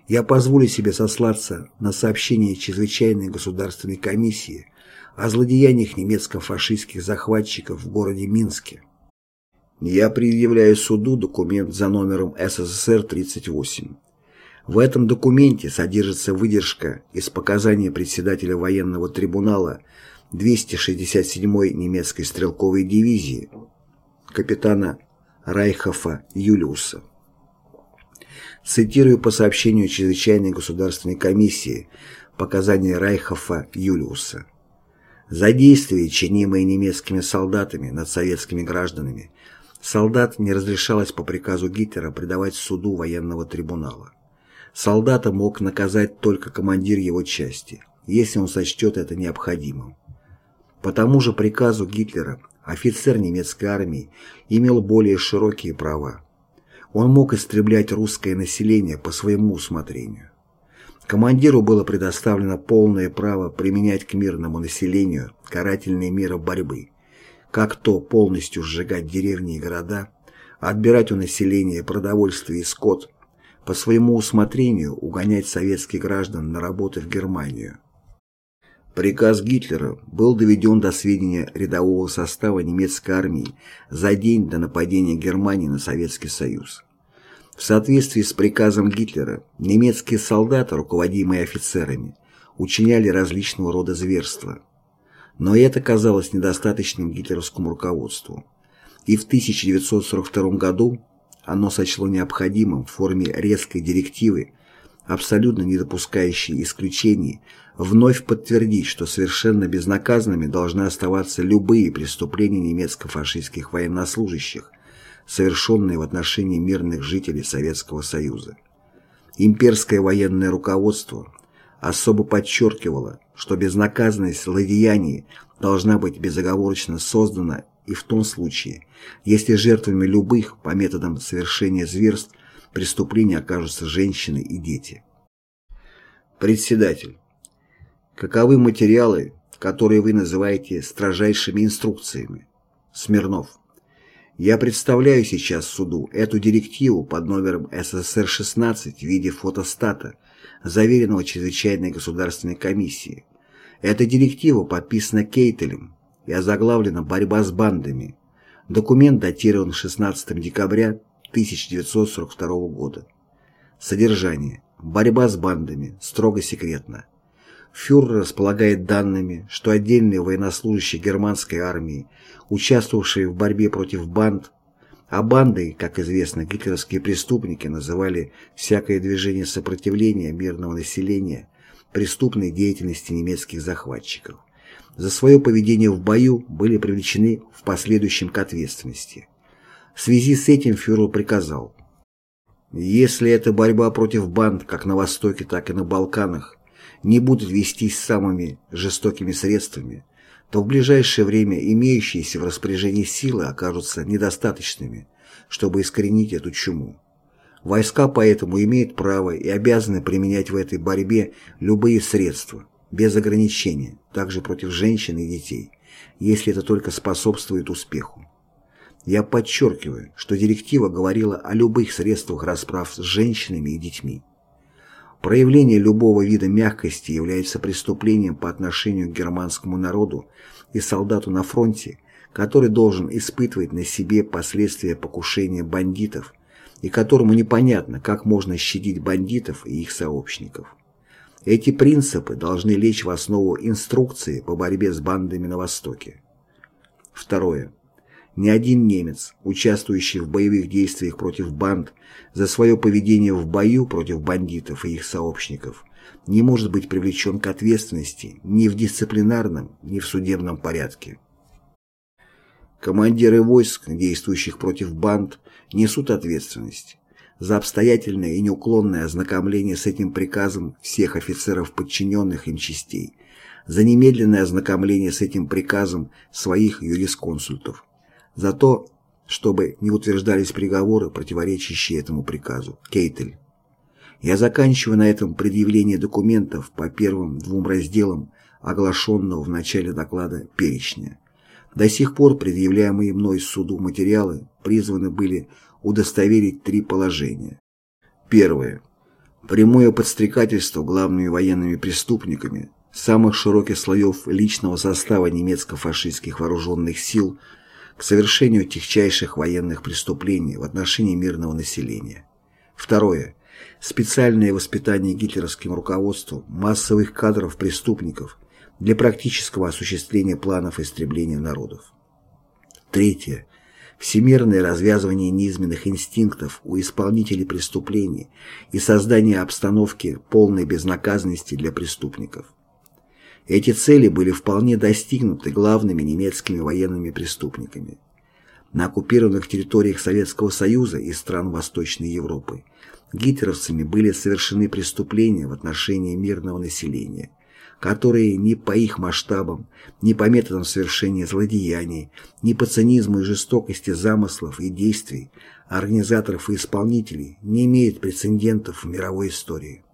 я позволю себе сослаться на сообщение Чрезвычайной государственной комиссии о злодеяниях немецко-фашистских захватчиков в городе Минске. Я предъявляю суду документ за номером СССР-38 в этом документе содержится выдержка из показаний председателя военного трибунала 267-й немецкой стрелковой дивизии капитана Райхофа Юлиуса. Цитирую по сообщению Чрезвычайной государственной комиссии показания Райхофа Юлиуса. За действия, чинимые немецкими солдатами над советскими гражданами, солдат не разрешалось по приказу Гитлера предавать суду военного трибунала. Солдата мог наказать только командир его части, если он сочтет это необходимым. По тому же приказу Гитлера офицер немецкой армии имел более широкие права. Он мог истреблять русское население по своему усмотрению. Командиру было предоставлено полное право применять к мирному населению карательные меры борьбы, как то полностью сжигать деревни и города, отбирать у населения продовольствие и скот, по своему усмотрению угонять советских граждан на работы в Германию. Приказ Гитлера был доведен до сведения рядового состава немецкой армии за день до нападения Германии на Советский Союз. В соответствии с приказом Гитлера, немецкие солдаты, руководимые офицерами, учиняли различного рода зверства. Но это казалось недостаточным гитлеровскому руководству. И в 1942 году оно сочло необходимым в форме резкой директивы, абсолютно не допускающей исключений, вновь подтвердить, что совершенно безнаказанными должны оставаться любые преступления немецко-фашистских военнослужащих, совершенные в отношении мирных жителей Советского Союза. Имперское военное руководство особо подчеркивало, что безнаказанность злодеяний должна быть безоговорочно создана и в том случае, если жертвами любых по методам совершения зверств преступлений окажутся женщины и дети. Председатель. Каковы материалы, которые вы называете строжайшими инструкциями? Смирнов. Я представляю сейчас суду эту директиву под номером СССР-16 в виде фотостата, заверенного Чрезвычайной государственной комиссией. Эта директива подписана Кейтелем и озаглавлена «Борьба с бандами». Документ датирован 16 декабря 1942 года. Содержание. Борьба с бандами. Строго секретно. Фюрер располагает данными, что отдельные военнослужащие германской армии, участвовавшие в борьбе против банд, а бандой, как известно, гитлеровские преступники называли всякое движение сопротивления мирного населения преступной деятельности немецких захватчиков, за свое поведение в бою были привлечены в последующем к ответственности. В связи с этим фюрер приказал если эта борьба против банд как на Востоке, так и на Балканах не будет вестись самыми жестокими средствами, то в ближайшее время имеющиеся в распоряжении силы окажутся недостаточными, чтобы искоренить эту чуму. Войска поэтому имеют право и обязаны применять в этой борьбе любые средства, без ограничения, также против женщин и детей, если это только способствует успеху. Я подчеркиваю, что директива говорила о любых средствах расправ с женщинами и детьми. Проявление любого вида мягкости является преступлением по отношению к германскому народу и солдату на фронте, который должен испытывать на себе последствия покушения бандитов и которому непонятно, как можно щадить бандитов и их сообщников. Эти принципы должны лечь в основу инструкции по борьбе с бандами на Востоке. Второе. Ни один немец, участвующий в боевых действиях против банд, за свое поведение в бою против бандитов и их сообщников, не может быть привлечен к ответственности ни в дисциплинарном, ни в судебном порядке. Командиры войск, действующих против банд, несут ответственность за обстоятельное и неуклонное ознакомление с этим приказом всех офицеров подчиненных им частей, за немедленное ознакомление с этим приказом своих юрисконсультов, за то, чтобы не утверждались приговоры, противоречащие этому приказу. Кейтель. Я заканчиваю на этом предъявление документов по первым двум разделам оглашенного в начале доклада перечня. До сих пор предъявляемые мной суду материалы призваны были удостоверить три положения. Первое. Прямое подстрекательство главными военными преступниками самых широких слоев личного состава немецко-фашистских вооруженных сил – к совершению тягчайших военных преступлений в отношении мирного населения. Второе. Специальное воспитание гитлеровским руководством массовых кадров-преступников для практического осуществления планов истребления народов. Третье. Всемирное развязывание низменных инстинктов у исполнителей преступлений и создание обстановки полной безнаказанности для преступников. Эти цели были вполне достигнуты главными немецкими военными преступниками. На оккупированных территориях Советского Союза и стран Восточной Европы гитлеровцами были совершены преступления в отношении мирного населения, которые ни по их масштабам, ни по методам совершения злодеяний, ни по цинизму и жестокости замыслов и действий организаторов и исполнителей не имеют прецедентов в мировой истории.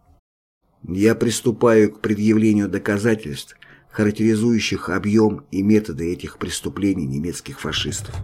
Я приступаю к предъявлению доказательств, характеризующих объем и методы этих преступлений немецких фашистов.